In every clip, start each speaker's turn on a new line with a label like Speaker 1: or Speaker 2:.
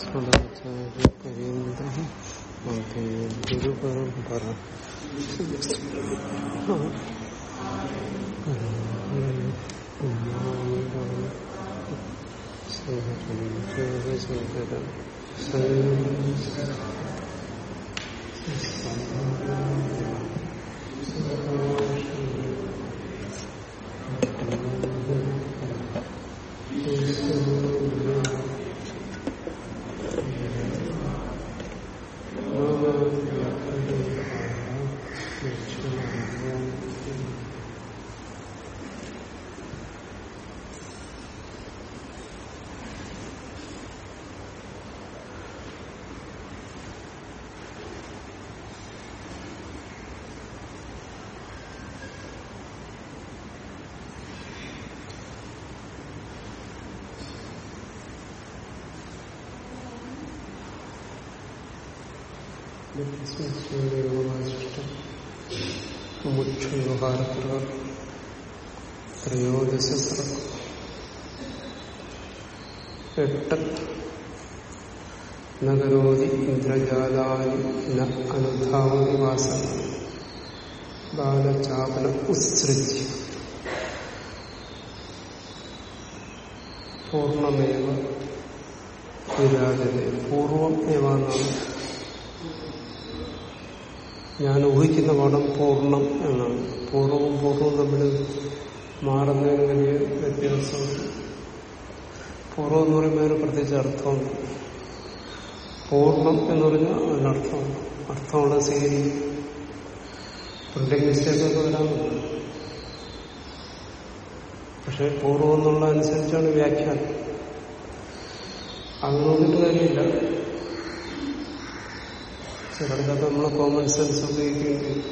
Speaker 1: സ്മദാചാര്യപരീന്ദ്രം വന്ദേ ഗുരുപരമ്പര ശങ്കരം മുക്ഷവ്യവഹാരത്തിലുള്ള ത്രയോദശ സർഗം എട്ട് നഗരോതി ഇന്ദ്രജാലായി അനുധാവതി വാസന ബാലചാപന ഉത്സൃജ്യ. പൂർണമേവ വിരാജത. പൂർവം ഏവാന്നാണ് ഞാൻ ഊഹിക്കുന്ന പടം പൂർണം എന്നാണ്. പൂർവവും പൂർവവും തമ്മിൽ മാറുന്നതിന് വലിയ വ്യത്യാസമുണ്ട് പൂർവം എന്ന് പറയുമ്പോൾ അതിന് പ്രത്യേകിച്ച് അർത്ഥമുണ്ട്. പൂർണം എന്ന് പറഞ്ഞാൽ അതിനർത്ഥം അർത്ഥമുള്ള സീരി പ്രിന്റിംഗ് മിസ്റ്റേക്കൊക്കെ വരാറുണ്ട്. പക്ഷെ പൂർവം എന്നുള്ള അനുസരിച്ചാണ് വ്യാഖ്യാനം. അത് നോക്കിയിട്ട് കാര്യമില്ല. ചിലർക്കൊക്കെ നമ്മൾ കോമൺ സെൻസ് ഉപയോഗിക്കേണ്ടി.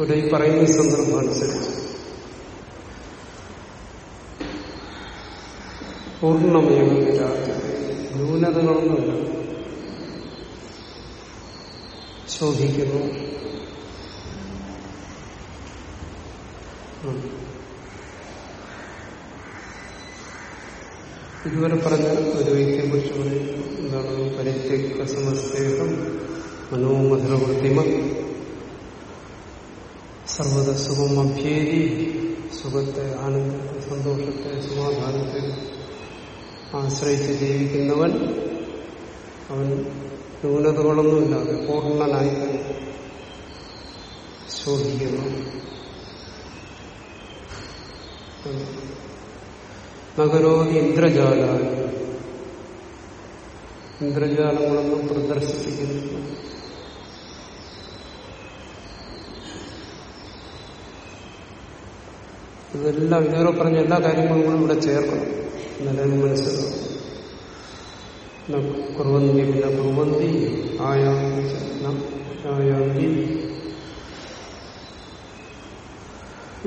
Speaker 1: ഒരു ഈ പറയുന്ന സന്ദർഭം അനുസരിച്ച്. പൂർണമയമില്ല ന്യൂനതകളൊന്നുമില്ല. ശോഭിക്കുന്നു. ഇതുവരെ പറഞ്ഞ ഒരു വ്യക്തിയെ കുറിച്ച് പറയുന്നു എന്താണ് പരിത്യക്ത സമസ്തേഹം മനോമധുരവൃത്തിമ സർവത സുഖം അഭ്യേരി സുഖത്തെ ആനന്ദത്തെ സന്തോഷത്തെ സമാധാനത്തെ ആശ്രയിച്ച് ജീവിക്കുന്നവൻ അവൻ ന്യൂനതകളൊന്നുമില്ലാതെ പൂർണനായി ശോഭിക്കുന്നു. നഗരോതി ഇന്ദ്രജാലായി ഇന്ദ്രജാലങ്ങളൊന്നും പ്രദർശിപ്പിക്കുന്നില്ല ഇതെല്ലാം ഇതുവരെ പറഞ്ഞ എല്ലാ കാര്യങ്ങളും കൂടി ഇവിടെ ചേർക്കണം. എന്നാലും മനസ്സിലാവും കുറുവന്തി പിന്നെ കുറുവന്തി ആയാന്തി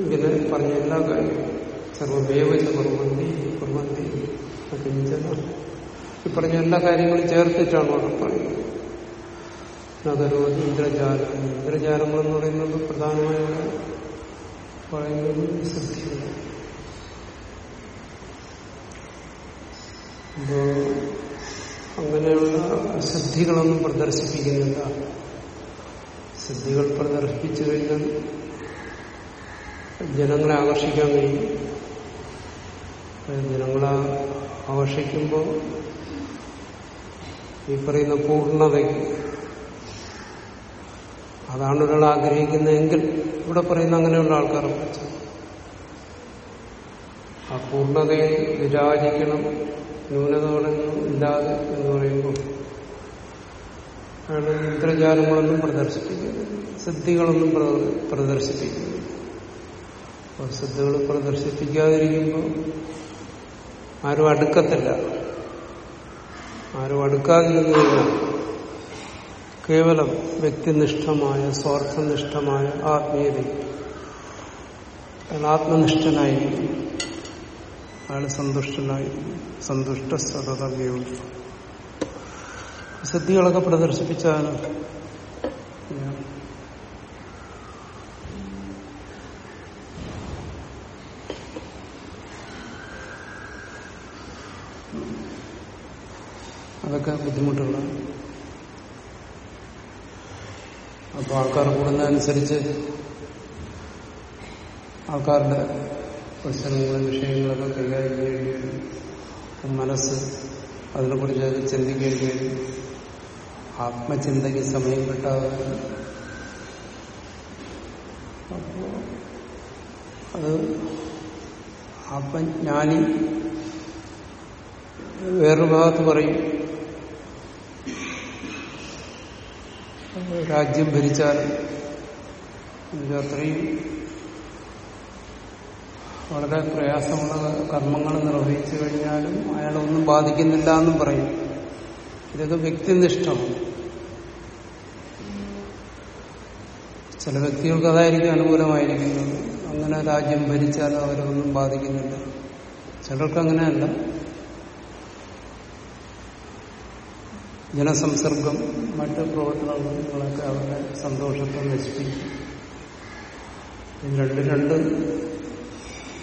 Speaker 1: ഇങ്ങനെ പറഞ്ഞ എല്ലാ കാര്യങ്ങളും. സർവമേവച്ച കുറുവന്തി കുറുവന്തി അകിഞ്ചന ഈ പറഞ്ഞ എല്ലാ കാര്യങ്ങളും ചേർത്തിട്ടാണ് അവിടെ പറയുന്നത്. നഗരോധി ഇന്ദ്രജാലം. ഇന്ദ്രജാലങ്ങൾ എന്ന് പറയുന്നത് പ്രധാനമായും പറയുന്നത് സിദ്ധിയാണ് അപ്പോ അങ്ങനെയുള്ള സിദ്ധികളൊന്നും പ്രദർശിപ്പിക്കുന്നില്ല. സിദ്ധികൾ പ്രദർശിപ്പിച്ചു കഴിഞ്ഞാൽ ജനങ്ങളെ ആകർഷിക്കാൻ കഴിയും. ജനങ്ങളെ ആവശ്യിക്കുമ്പോൾ ഈ പറയുന്ന പൂർണതയ്ക്ക് അതാണ് ഒരാൾ ആഗ്രഹിക്കുന്നതെങ്കിൽ ഇവിടെ പറയുന്ന അങ്ങനെയുള്ള കുറിച്ച് ആ പൂർണതയെ വിരാജിക്കണം ന്യൂനതകളൊന്നും ഇല്ലാതെ എന്ന് പറയുമ്പോൾ അയാൾ ഇന്ദ്രജാലങ്ങളൊന്നും പ്രദർശിപ്പിക്കുന്നു സിദ്ധികളൊന്നും പ്രദർശിപ്പിക്കുന്നു സിദ്ധികൾ പ്രദർശിപ്പിക്കാതിരിക്കുമ്പോൾ ആരും അടുക്കത്തില്ല. ആരും അടുക്കാതിരുന്നു കേവലം വ്യക്തിനിഷ്ഠമായ സ്വാർത്ഥനിഷ്ഠമായ ആത്മീയത. അയാൾ ആത്മനിഷ്ഠനായിരിക്കും. അയാൾ സന്തുഷ്ടനായിരിക്കും. സന്തുഷ്ട സതതവ്യവും സിദ്ധികളൊക്കെ പ്രദർശിപ്പിച്ചാലും അതൊക്കെ ബുദ്ധിമുട്ടുകളാണ് അപ്പോൾ ആൾക്കാർ കൂടുന്നതനുസരിച്ച് ആൾക്കാരുടെ പ്രശ്നങ്ങളും വിഷയങ്ങളൊക്കെ കൈകാര്യം ചെയ്യേണ്ടി വരും. മനസ്സ് അതിനെക്കുറിച്ച് അത് ചിന്തിക്കേണ്ടി വരും. ആത്മചിന്തയ്ക്ക് സമയം കിട്ടാതെ വരും. അപ്പോ അത് ആത്മജ്ഞാനി വേറൊരു ഭാഗത്ത് പറയും. രാജ്യം ഭരിച്ചാൽ അത്രയും വളരെ പ്രയാസമുള്ള കർമ്മങ്ങൾ നിർവഹിച്ചു കഴിഞ്ഞാലും അയാളെ ഒന്നും ബാധിക്കുന്നില്ല എന്നും പറയും. ഇതൊക്കെ വ്യക്തിനിഷ്ഠമാണ്. ചില വ്യക്തികൾക്ക് അതായിരിക്കും അനുകൂലമായിരിക്കുന്നത്. അങ്ങനെ രാജ്യം ഭരിച്ചാൽ അവരൊന്നും ബാധിക്കുന്നില്ല. ചിലർക്ക് അങ്ങനെയല്ല. ജനസംസർഗം മറ്റ് പ്രവർത്തനങ്ങളൊക്കെ അവരുടെ സന്തോഷത്തെ നശിപ്പിക്കും. രണ്ട് രണ്ട്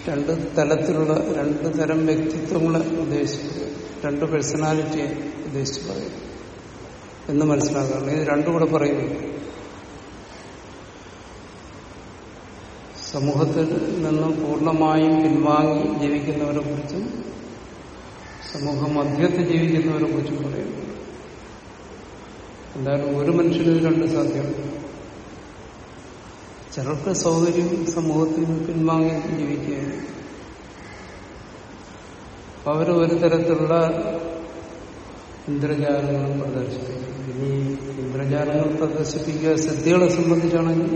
Speaker 1: രണ്ട് തലത്തിലുള്ള രണ്ട് തരം വ്യക്തിത്വങ്ങളെ ഉദ്ദേശിച്ച് രണ്ട് പേഴ്സണാലിറ്റിയെ ഉദ്ദേശിച്ച് പറയും. എന്ന് മനസ്സിലാക്കാറുണ്ട്. ഇത് രണ്ടും കൂടെ പറയുന്നു. സമൂഹത്തിൽ നിന്ന് പൂർണമായും പിൻവാങ്ങി ജീവിക്കുന്നവരെ കുറിച്ചും സമൂഹ മധ്യത്തിൽ ജീവിക്കുന്നവരെ കുറിച്ചും പറയുന്നു. എന്തായാലും ഒരു മനുഷ്യന് രണ്ട് സാധ്യമാണ്. ചിലർക്ക് സൗകര്യം സമൂഹത്തിൽ പിൻവാങ്ങി ജീവിക്കുകയാണ്. അവർ ഒരു തരത്തിലുള്ള ഇന്ദ്രജാലങ്ങളും പ്രദർശിപ്പിക്കും. ഇനി ഇന്ദ്രജാലങ്ങൾ പ്രദർശിപ്പിക്കുക സിദ്ധികളെ സംബന്ധിച്ചാണെങ്കിൽ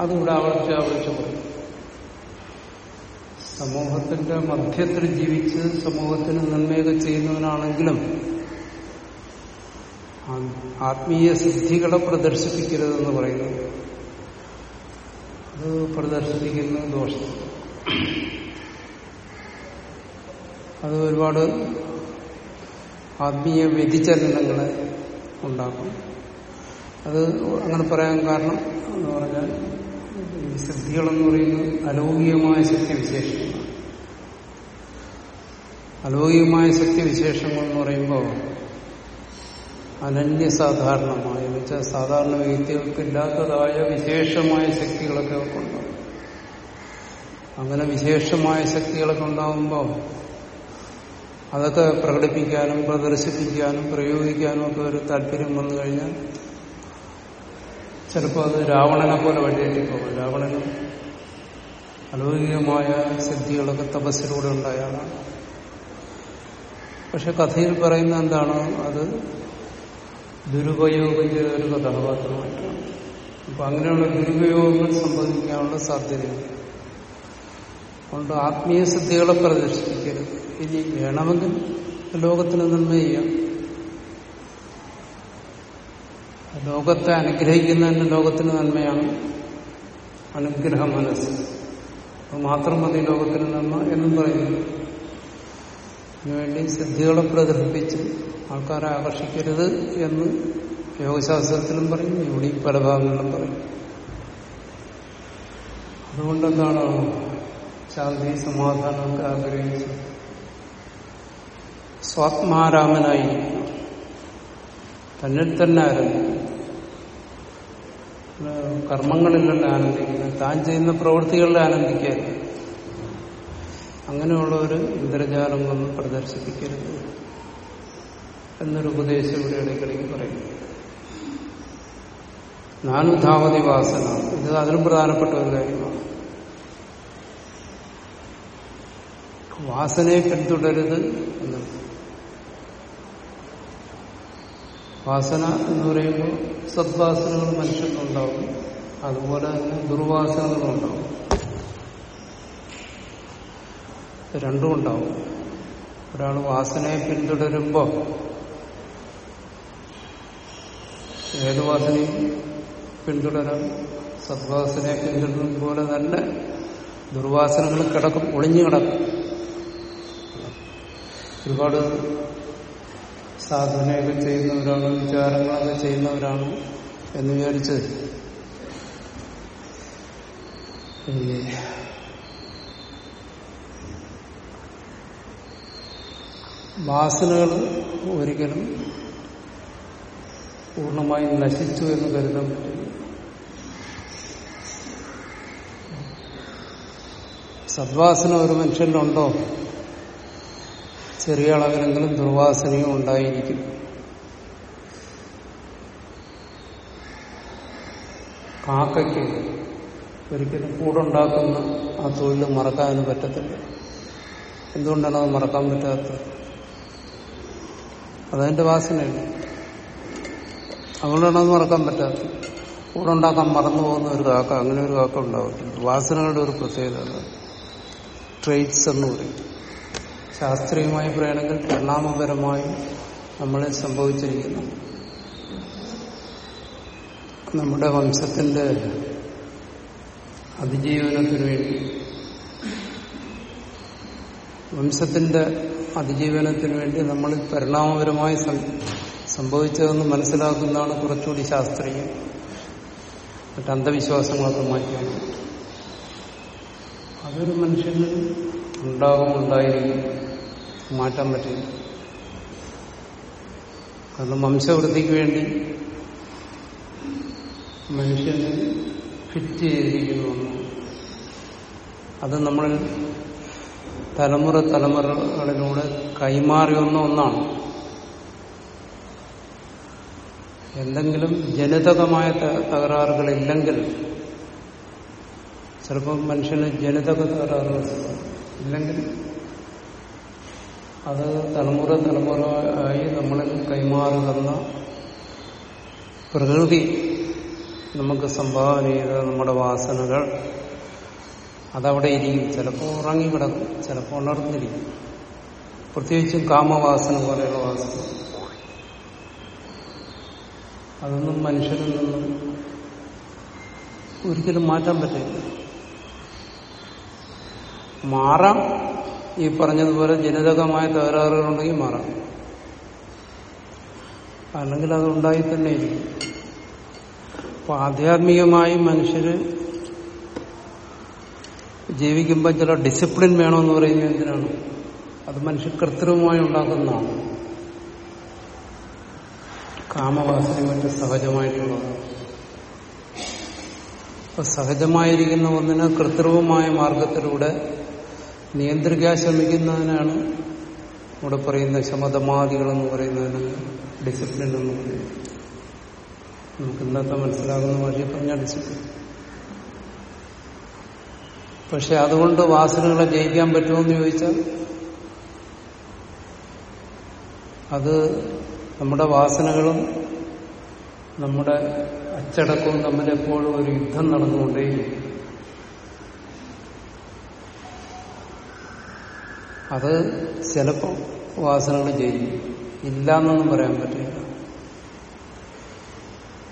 Speaker 1: അതിവിടെ ആവർത്തിച്ച് ആവർത്തിച്ച് പറയും സമൂഹത്തിന്റെ മധ്യത്തിൽ ജീവിച്ച് സമൂഹത്തിന് നന്മയൊക്കെ ചെയ്യുന്നവനാണെങ്കിലും ആത്മീയ സിദ്ധികളെ പ്രദർശിപ്പിക്കരുതെന്ന് പറയുന്നു. അത് പ്രദർശിപ്പിക്കുന്ന ദോഷം. അത് ഒരുപാട് ആത്മീയ വ്യതിചലനങ്ങളെ ഉണ്ടാക്കും. അത് അങ്ങനെ പറയാൻ കാരണം എന്ന് പറഞ്ഞാൽ ഈ സിദ്ധികളെന്ന് പറയുന്നത് അലൗകികമായ ശക്തിവിശേഷങ്ങളാണ് അലൗകികമായ ശക്തിവിശേഷങ്ങൾ എന്ന് പറയുമ്പോൾ അനന്യസാധാരണമായ വെച്ചാൽ സാധാരണ വ്യക്തികൾക്കില്ലാത്തതായ വിശേഷമായ ശക്തികളൊക്കെ അവർക്കുണ്ടാവും അങ്ങനെ വിശേഷമായ ശക്തികളൊക്കെ ഉണ്ടാകുമ്പോൾ അതൊക്കെ പ്രകടിപ്പിക്കാനും പ്രദർശിപ്പിക്കാനും പ്രയോഗിക്കാനും ഒക്കെ ഒരു താല്പര്യം വന്നു കഴിഞ്ഞാൽ ചിലപ്പോൾ അത് രാവണനെ പോലെ വഴിയേറ്റിപ്പോകും രാവണനും അലൗകികമായ സിദ്ധികളൊക്കെ തപസ്സിലൂടെ ഉണ്ടായാണ്. പക്ഷെ കഥയിൽ പറയുന്ന എന്താണ്? അത് ദുരുപയോഗം ചെയ്ത ഒരു കഥാപാത്രമായിട്ടാണ് അപ്പൊ അങ്ങനെയുള്ള ദുരുപയോഗങ്ങൾ സംഭവിക്കാനുള്ള സാധ്യതയുണ്ട്. അതുകൊണ്ട് ആത്മീയ സിദ്ധികളെ പ്രദർശിപ്പിക്കരുത്. ഇനി വേണമെങ്കിൽ ലോകത്തിന് നന്മ ചെയ്യാം. ലോകത്തെ അനുഗ്രഹിക്കുന്നതിന് ലോകത്തിന് നന്മയാണ് അനുഗ്രഹ മനസ്സ്. അത് മാത്രം മതി ലോകത്തിന് നന്മ എന്നും പറയുന്നു. അതിനുവേണ്ടി സിദ്ധികളെ പ്രദർശിപ്പിച്ച് ആൾക്കാരെ ആകർഷിക്കരുത് എന്ന് യോഗശാസ്ത്രത്തിലും പറയും ഇവിടെ പല ഭാഗങ്ങളിലും പറയും. അതുകൊണ്ടെന്താണ് ശാന്തി സമാധാനമൊക്കെ ആഗ്രഹിച്ച് സ്വാത്മാരാമനായി തന്നിൽ തന്നെ ആരംഭിക്കും കർമ്മങ്ങളിലല്ല ആനന്ദിക്കുന്നത് താൻ ചെയ്യുന്ന പ്രവൃത്തികളിൽ ആനന്ദിക്കുക അങ്ങനെയുള്ള ഒരു ഇന്ദ്രജാലം ഒന്ന് പ്രദർശിപ്പിക്കരുത്. എന്നൊരു ഉപദേശം ഇവിടെ ഇടയ്ക്കിടയ്ക്ക് പറയും. നാനുധാവതി വാസന. ഇത് അതിലും പ്രധാനപ്പെട്ട ഒരു കാര്യമാണ്. വാസനയെ പിന്തുടരുത് എന്ന്. വാസന എന്ന് പറയുമ്പോൾ സദ്വാസനകൾ മനുഷ്യർക്കുണ്ടാവും അതുപോലെ തന്നെ ദുർവാസനകളും ഉണ്ടാവും. രണ്ടും ഉണ്ടാവും. ഒരാൾ വാസനയെ പിന്തുടരുമ്പോൾ ഏത് പിന്തുടരാം. സദ്വാസനയെ പിന്തുടരും പോലെ തന്നെ ദുർവാസനകൾ കിടക്കും ഒളിഞ്ഞു കിടക്കും. ഒരുപാട് സാധനയൊക്കെ ചെയ്യുന്നവരാണ് വിചാരങ്ങളൊക്കെ ചെയ്യുന്നവരാണ് എന്ന് വിചാരിച്ച് വാസനകൾ ഒരിക്കലും പൂർണമായും നശിച്ചു എന്ന് കരുതാൻ പറ്റില്ല. സദ്വാസന ഒരു മനുഷ്യനിലുണ്ടോ ചെറിയ അളവിലെങ്കിലും ദുർവാസനയും ഉണ്ടായിരിക്കും. കാക്കയ്ക്ക് ഒരിക്കലും കൂടുണ്ടാക്കുന്ന ആ തൊഴിൽ മറക്കാൻ പറ്റത്തില്ല. എന്തുകൊണ്ടാണ് അത് മറക്കാൻ പറ്റാത്തത്? അതതിന്റെ വാസനയാണ് അതുകൊണ്ടാണ് അത് മറക്കാൻ പറ്റാത്തത് കൂടുണ്ടാക്കാൻ മറന്നു പോകുന്ന ഒരു കാക്ക അങ്ങനെ ഒരു കാക്ക ഉണ്ടാവത്തില്ല. വാസനകളുടെ ഒരു പ്രത്യേകത ട്രേറ്റ്സ് എന്ന് പറയും. ശാസ്ത്രീയമായി പറയുകയാണെങ്കിൽ പരിണാമപരമായി നമ്മളെ സംഭവിച്ചിരിക്കുന്നു. നമ്മുടെ വംശത്തിന്റെ അതിജീവനത്തിനു വേണ്ടി. വംശത്തിന്റെ അതിജീവനത്തിനു വേണ്ടി നമ്മൾ പരിണാമപരമായി സംഭവിച്ചതെന്ന് മനസ്സിലാക്കുന്നതാണ് കുറച്ചുകൂടി ശാസ്ത്രീയം. മറ്റ് അന്ധവിശ്വാസങ്ങളൊക്കെ മാറ്റിയാൽ അതൊരു മനുഷ്യന് ഉണ്ടാകും ഉണ്ടായിരിക്കും മാറ്റാൻ പറ്റില്ല. കാരണം വംശവൃദ്ധിക്ക് വേണ്ടി മനുഷ്യന് ഫിറ്റ് ചെയ്തിരിക്കുന്നു അത് നമ്മൾ തലമുറ തലമുറകളിലൂടെ കൈമാറിയൊന്ന ഒന്നാണ്. എന്തെങ്കിലും ജനിതകമായ തകരാറുകളില്ലെങ്കിൽ ചിലപ്പോൾ മനുഷ്യന് ജനിതക തകരാറുകൾ ഇല്ലെങ്കിൽ അത് തലമുറ തലമുറ ആയി നമ്മളിൽ കൈമാറി തന്ന പ്രകൃതി നമുക്ക് സംഭാവന ചെയ്ത നമ്മുടെ വാസനകൾ അതവിടെ ഇരിക്കും. ചിലപ്പോൾ ഉറങ്ങിക്കിടക്കും ചിലപ്പോൾ ഉണർന്നിരിക്കും. പ്രത്യേകിച്ചും കാമവാസന പോലെയുള്ള വാസന അതൊന്നും മനുഷ്യനിൽ നിന്നും ഒരിക്കലും മാറ്റാൻ പറ്റില്ല. മാറാം. ഈ പറഞ്ഞതുപോലെ ജനിതകമായ തകരാറുകളുണ്ടെങ്കിൽ മാറാം. അല്ലെങ്കിൽ അതുണ്ടായി തന്നെ ഇരിക്കും. അപ്പൊ ആധ്യാത്മികമായി മനുഷ്യര് ജീവിക്കുമ്പോൾ ചില ഡിസിപ്ലിൻ വേണമെന്ന് പറയുന്നത് എന്തിനാണ്? അത് മനുഷ്യ കൃത്രിമമായി ഉണ്ടാക്കുന്നതാണ്. കാമവാസന മറ്റും സഹജമായിട്ടുള്ളതാണ് അപ്പൊ സഹജമായിരിക്കുന്ന ഒന്നിനെ കൃത്രിമമായ മാർഗത്തിലൂടെ നിയന്ത്രിക്കാൻ ശ്രമിക്കുന്നതിനാണ് ഇവിടെ പറയുന്ന ശമതമാദികൾ എന്ന് പറയുന്നതിന് ഡിസിപ്ലിൻ എന്ന് പറയുന്നത്. നമുക്ക് ഇന്നത്തെ മനസ്സിലാകുന്ന ഭാഷ പറഞ്ഞ ഡിസിപ്ലിൻ പക്ഷെ അതുകൊണ്ട് വാസനകളെ ജയിക്കാൻ പറ്റുമെന്ന് ചോദിച്ചാൽ അത് നമ്മുടെ വാസനകളും നമ്മുടെ അച്ചടക്കവും തമ്മിൽ എപ്പോഴും ഒരു യുദ്ധം നടന്നുകൊണ്ടേയിരിക്കും. അത് ചിലപ്പോൾ വാസനകൾ ചെയ്യും. ഇല്ല എന്നൊന്നും പറയാൻ പറ്റില്ല.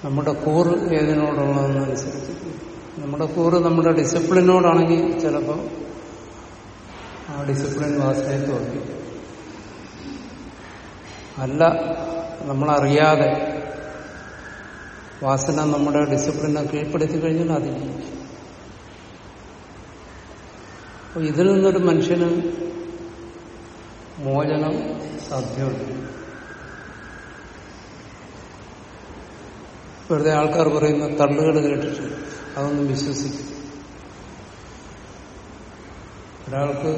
Speaker 1: നമ്മുടെ കൂറ് ഏതിനോടുള്ളതെന്നനുസരിച്ച് നമ്മുടെ കൂറ് നമ്മുടെ ഡിസിപ്ലിനോടാണെങ്കിൽ ചിലപ്പോൾ ആ ഡിസിപ്ലിൻ വാസനയെ തോൽപ്പിക്കും അല്ല നമ്മളറിയാതെ വാസന നമ്മുടെ ഡിസിപ്ലിനെ കീഴ്പ്പെടുത്തി കഴിഞ്ഞാൽ അതി ഇതിൽ നിന്നൊരു മനുഷ്യന് മോചനം സാധ്യമല്ല വെറുതെ ആൾക്കാർ പറയുന്ന തള്ളുകൾ കേട്ടിട്ട് അതൊന്നും വിശ്വസിക്കും ഒരാൾക്ക്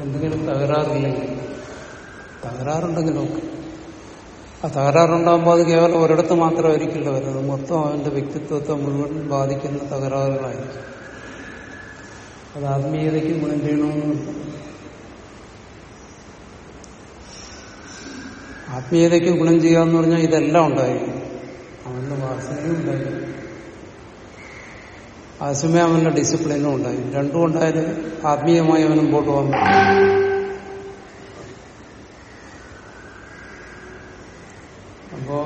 Speaker 1: എന്തെങ്കിലും തകരാറില്ലെങ്കിൽ തകരാറുണ്ടെങ്കിലൊക്കെ ആ തകരാറുണ്ടാകുമ്പോൾ അത് കേവലം ഒരിടത്ത് മാത്രമായിരിക്കില്ല വരുന്നത്. മൊത്തം അവന്റെ വ്യക്തിത്വത്തെ മുഴുവൻ ബാധിക്കുന്ന തകരാറുകളായിരിക്കും. അത് ആത്മീയതയ്ക്ക് ഗുണം ചെയ്യണമെന്നില്ല ആത്മീയതയ്ക്ക് ഗുണം ചെയ്യുക എന്ന് പറഞ്ഞാൽ ഇതെല്ലാം ഉണ്ടായിരിക്കും. അവന്റെ വാസനയും ഉണ്ടായിരിക്കും. ആസമയം അവന്റെ ഡിസിപ്ലിനും ഉണ്ടായിരുന്നു രണ്ടും ഉണ്ടായാലും ആത്മീയമായി അവൻ മുമ്പോട്ട് പോകാൻ പറ്റും അപ്പോ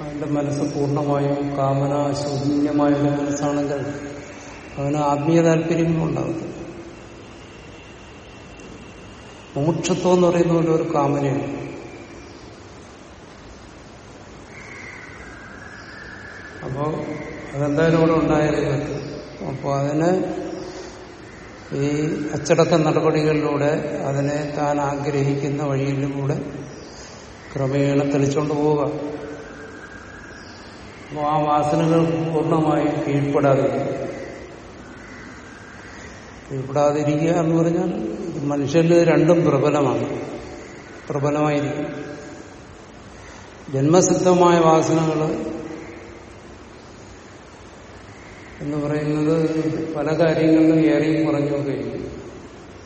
Speaker 1: അവന്റെ മനസ്സ് പൂർണമായും കാമന ശൂന്യമായ ഒരു മനസ്സാണെങ്കിൽ അവന് ആത്മീയ താല്പര്യങ്ങളും ഉണ്ടാകും മോക്ഷത്വം എന്ന് പറയുന്ന പോലെ ഒരു കാമനയാണ് അപ്പോ അതെന്തായാലും ഇവിടെ ഉണ്ടായിരുന്നു അപ്പോൾ അതിനെ ഈ അച്ചടക്ക നടപടികളിലൂടെ അതിനെ താൻ ആഗ്രഹിക്കുന്ന വഴിയിലൂടെ ക്രമേണ തെളിച്ചുകൊണ്ട് പോവുക. അപ്പോൾ ആ വാസനകൾ പൂർണമായി കീഴ്പ്പെടാതിരിക്കുക കീഴ്പ്പെടാതിരിക്കുക എന്ന് പറഞ്ഞാൽ മനുഷ്യന് രണ്ടും പ്രബലമാണ്. പ്രബലമായിരിക്കും. ജന്മസിദ്ധമായ വാസനകൾ എന്ന് പറയുന്നത് പല കാര്യങ്ങളിലും ഏറെയും കുറഞ്ഞൊക്കെ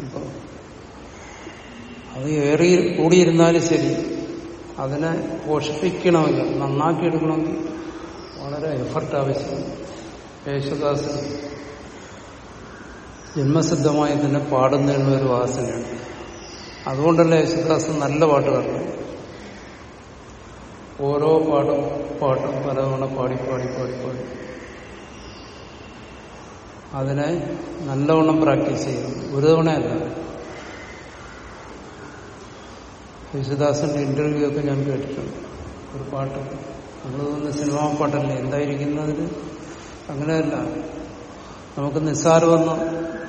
Speaker 1: ഇപ്പോൾ അത് ഏറി കൂടിയിരുന്നാലും ശരി. അതിനെ പോഷിപ്പിക്കണമെങ്കിൽ നന്നാക്കിയെടുക്കണമെങ്കിൽ വളരെ എഫർട്ട് ആവശ്യമാണ് യേശുദാസ് ജന്മസിദ്ധമായി തന്നെ പാടുന്നതിനുള്ള ഒരു വാസനയാണ് അതുകൊണ്ടല്ല യേശുദാസ് നല്ല പാട്ടുകാരൻ ഓരോ പാടും പാട്ടും പലതവണ പാടി പാടി പാടി പാടി. അതിനെ നല്ലവണ്ണം പ്രാക്ടീസ് ചെയ്യണം. ഒരു തവണയല്ല. യേശുദാസിന്റെ ഇന്റർവ്യൂ ഒക്കെ ഞാൻ കേട്ടിട്ടുണ്ട്. ഒരു പാട്ട്. നമ്മൾ തോന്നുന്ന സിനിമാ പാട്ടല്ലേ? എന്തായിരിക്കുന്നതിന് അങ്ങനെയല്ല. നമുക്ക് നിസ്സാരമെന്ന്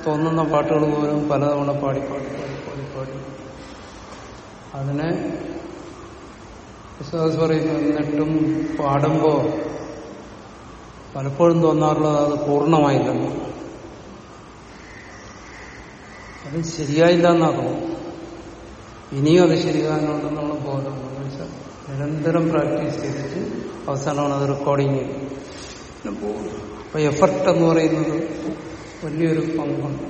Speaker 1: തോന്നുന്ന പാട്ടുകൾ പോലും പലതവണ പാടി പാടി പാടി പാടി പാടി. അതിനെ വിശ്വാസ് പറയുന്നു എന്നിട്ടും പാടുമ്പോ പലപ്പോഴും തോന്നാറുള്ളത് അത് പൂർണമായില്ലെന്ന്. അത് ശരിയായില്ല എന്നാകും ഇനിയും അത് ശരിയാകുന്നുണ്ടെന്നുള്ള ബോധമുണ്ട് വെച്ചാൽ നിരന്തരം പ്രാക്ടീസ് ചെയ്തിട്ട് അവസാനമാണ് അത് റെക്കോർഡിങ് പോകുന്നത് അപ്പൊ എഫർട്ട് എന്ന് പറയുന്നത് വലിയൊരു പങ്കുണ്ട്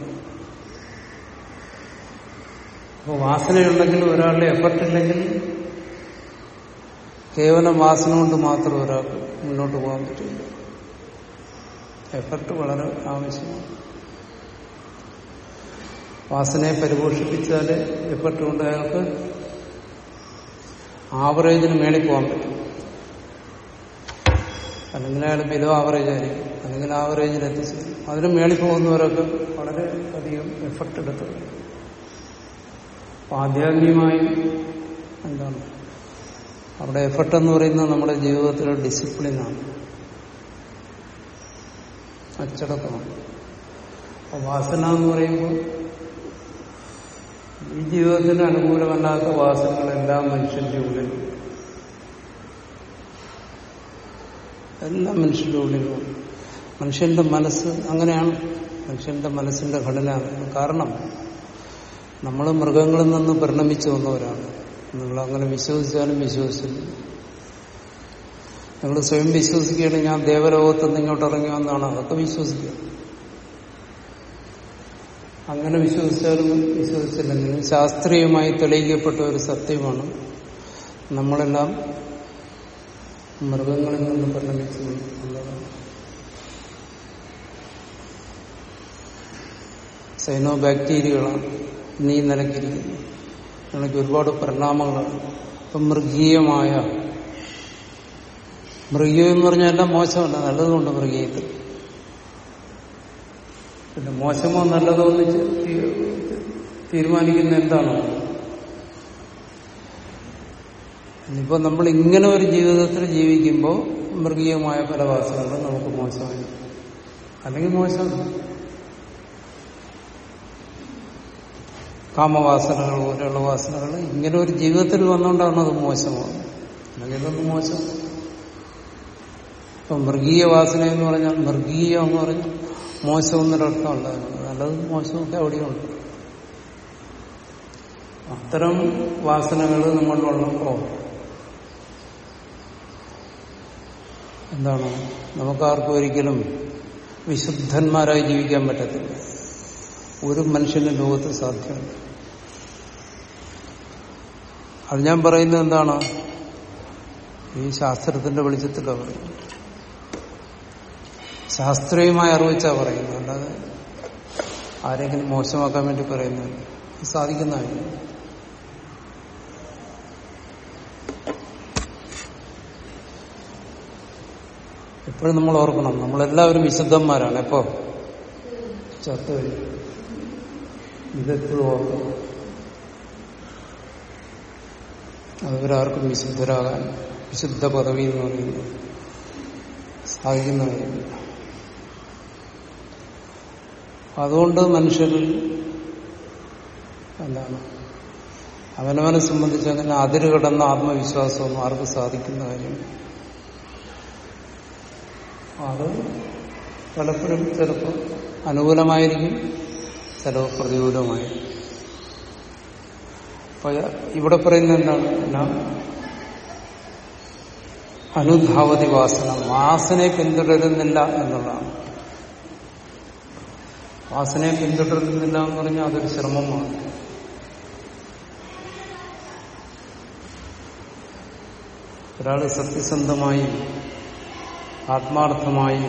Speaker 1: അപ്പോൾ വാസനയുണ്ടെങ്കിൽ ഒരാളുടെ എഫർട്ട് ഇല്ലെങ്കിൽ കേവലം വാസന കൊണ്ട് മാത്രം ഒരാൾക്ക് മുന്നോട്ട് പോകാൻ പറ്റില്ല. എഫർട്ട് വളരെ ആവശ്യമാണ്. വാസനയെ പരിപോഷിപ്പിച്ചാൽ എഫക്ട് കൊണ്ട് അയാൾക്ക് ആവറേജിന് മേളിൽ പോകാൻ പറ്റും. അല്ലെങ്കിൽ അയാൾ ബിലോ ആവറേജ് ആയിരിക്കും. അല്ലെങ്കിൽ ആവറേജിൽ എത്തിച്ചേരും അതിന് മേളിൽ പോകുന്നവരൊക്കെ വളരെ അധികം എഫർട്ട് എടുത്ത് അപ്പൊ ആധ്യാത്മികമായി എന്താണ്? അവിടെ എഫർട്ട് എന്ന് പറയുന്നത് നമ്മുടെ ജീവിതത്തിലെ ഡിസിപ്ലിനാണ് അച്ചടക്കമാണ്. അപ്പൊ വാസന എന്ന് പറയുമ്പോൾ ഈ ജീവിതത്തിന് അനുകൂലമല്ലാത്ത വാസനകളെല്ലാം മനുഷ്യന്റെ ഉള്ളിൽ. എല്ലാം മനുഷ്യന്റെ ഉള്ളിലുണ്ട് മനുഷ്യന്റെ മനസ്സ് അങ്ങനെയാണ്. മനുഷ്യന്റെ മനസ്സിന്റെ ഘടന കാരണം നമ്മൾ മൃഗങ്ങളിൽ നിന്ന് പരിണമിച്ചു വന്നവരാണ്. നിങ്ങൾ അങ്ങനെ വിശ്വസിച്ചാലും വിശ്വസിച്ചില്ല. നിങ്ങൾ സ്വയം വിശ്വസിക്കുകയാണെങ്കിൽ ഞാൻ ദേവലോകത്ത് നിന്ന് ഇങ്ങോട്ട് ഇറങ്ങി വന്നാണ് അതൊക്കെ വിശ്വസിക്കുക. അങ്ങനെ വിശ്വസിച്ചാലും വിശ്വസിച്ചില്ലെങ്കിലും ശാസ്ത്രീയമായി തെളിയിക്കപ്പെട്ട ഒരു സത്യമാണ്. നമ്മളെല്ലാം മൃഗങ്ങളിൽ നിന്ന് പരിണമിച്ചു സൈനോ ബാക്ടീരിയകളാണ് നീ നിലക്കിരിക്കുന്നു നിലയ്ക്ക് ഒരുപാട് പരിണാമങ്ങളാണ്. ഇപ്പം മൃഗീയമായ മൃഗീയം എന്ന് പറഞ്ഞാൽ എല്ലാം മോശമല്ല നല്ലതുകൊണ്ട് മൃഗീയത്തിൽ. പിന്നെ മോശമോ നല്ലതോ എന്ന് തീരുമാനിക്കുന്ന എന്താണ്? ഇനിയിപ്പോ നമ്മൾ ഇങ്ങനെ ഒരു ജീവിതത്തിൽ ജീവിക്കുമ്പോൾ മൃഗീയമായ പല വാസനകളും നമുക്ക് മോശമായി. അല്ലെങ്കിൽ മോശം. കാമവാസനകൾ പോലെയുള്ള വാസനകൾ ഇങ്ങനെ ഒരു ജീവിതത്തിൽ വന്നുകൊണ്ടാണ് അത് മോശമാകുന്നത് അല്ലെങ്കിൽ മോശം. ഇപ്പൊ മൃഗീയ വാസന എന്ന് പറഞ്ഞാൽ മൃഗീയം എന്ന് പറഞ്ഞാൽ മോശം എന്നൊരർത്ഥമല്ല നല്ലതും മോശമൊക്കെ അവിടെയുണ്ട് അത്തരം വാസനകൾ നമ്മളുള്ളപ്പോ എന്താണ്? നമുക്കാർക്കും ഒരിക്കലും വിശുദ്ധന്മാരായി ജീവിക്കാൻ പറ്റത്തില്ല. ഒരു മനുഷ്യന്റെ ലോകത്ത് സാധ്യമല്ല അത് ഞാൻ പറയുന്നത് എന്താണ്? ഈ ശാസ്ത്രത്തിന്റെ വെളിച്ചത്തിലാണ് പറയുന്നത്. ശാസ്ത്രീയമായ അറിവിച്ചാ പറയുന്നത്. അല്ലാതെ ആരെങ്കിലും മോശമാക്കാൻ വേണ്ടി പറയുന്നില്ല സാധിക്കുന്നതായിരുന്നു എപ്പോഴും നമ്മൾ ഓർക്കണം നമ്മളെല്ലാവരും വിശുദ്ധന്മാരാണ്. എപ്പോ? ചത്ത് ഇതെപ്പോഴും ഓർക്കണം. അവരാർക്കും വിശുദ്ധരാകാൻ വിശുദ്ധ പദവി എന്ന് പറയുന്നത് സാധിക്കുന്ന കാര്യമില്ല അതുകൊണ്ട് മനുഷ്യരിൽ എന്താണ്? അവനവനെ സംബന്ധിച്ച് അങ്ങനെ അതിര് കിടന്ന ആത്മവിശ്വാസമൊന്നും ആർക്കും സാധിക്കുന്ന കാര്യം. അത് പലപ്പോഴും ചിലപ്പോൾ അനുകൂലമായിരിക്കും ചിലപ്പോൾ പ്രതികൂലമായിരിക്കും. ഇവിടെ പറയുന്ന എന്താണ്? എന്നാ അനുധാവതി വാസന. വാസനയെ പിന്തുടരുന്നില്ല എന്നുള്ളതാണ്. വാസനയെ പിന്തുടരുന്നില്ല എന്ന് പറഞ്ഞാൽ അതൊരു ശ്രമമാണ്. ഒരാൾ സത്യസന്ധമായി ആത്മാർത്ഥമായി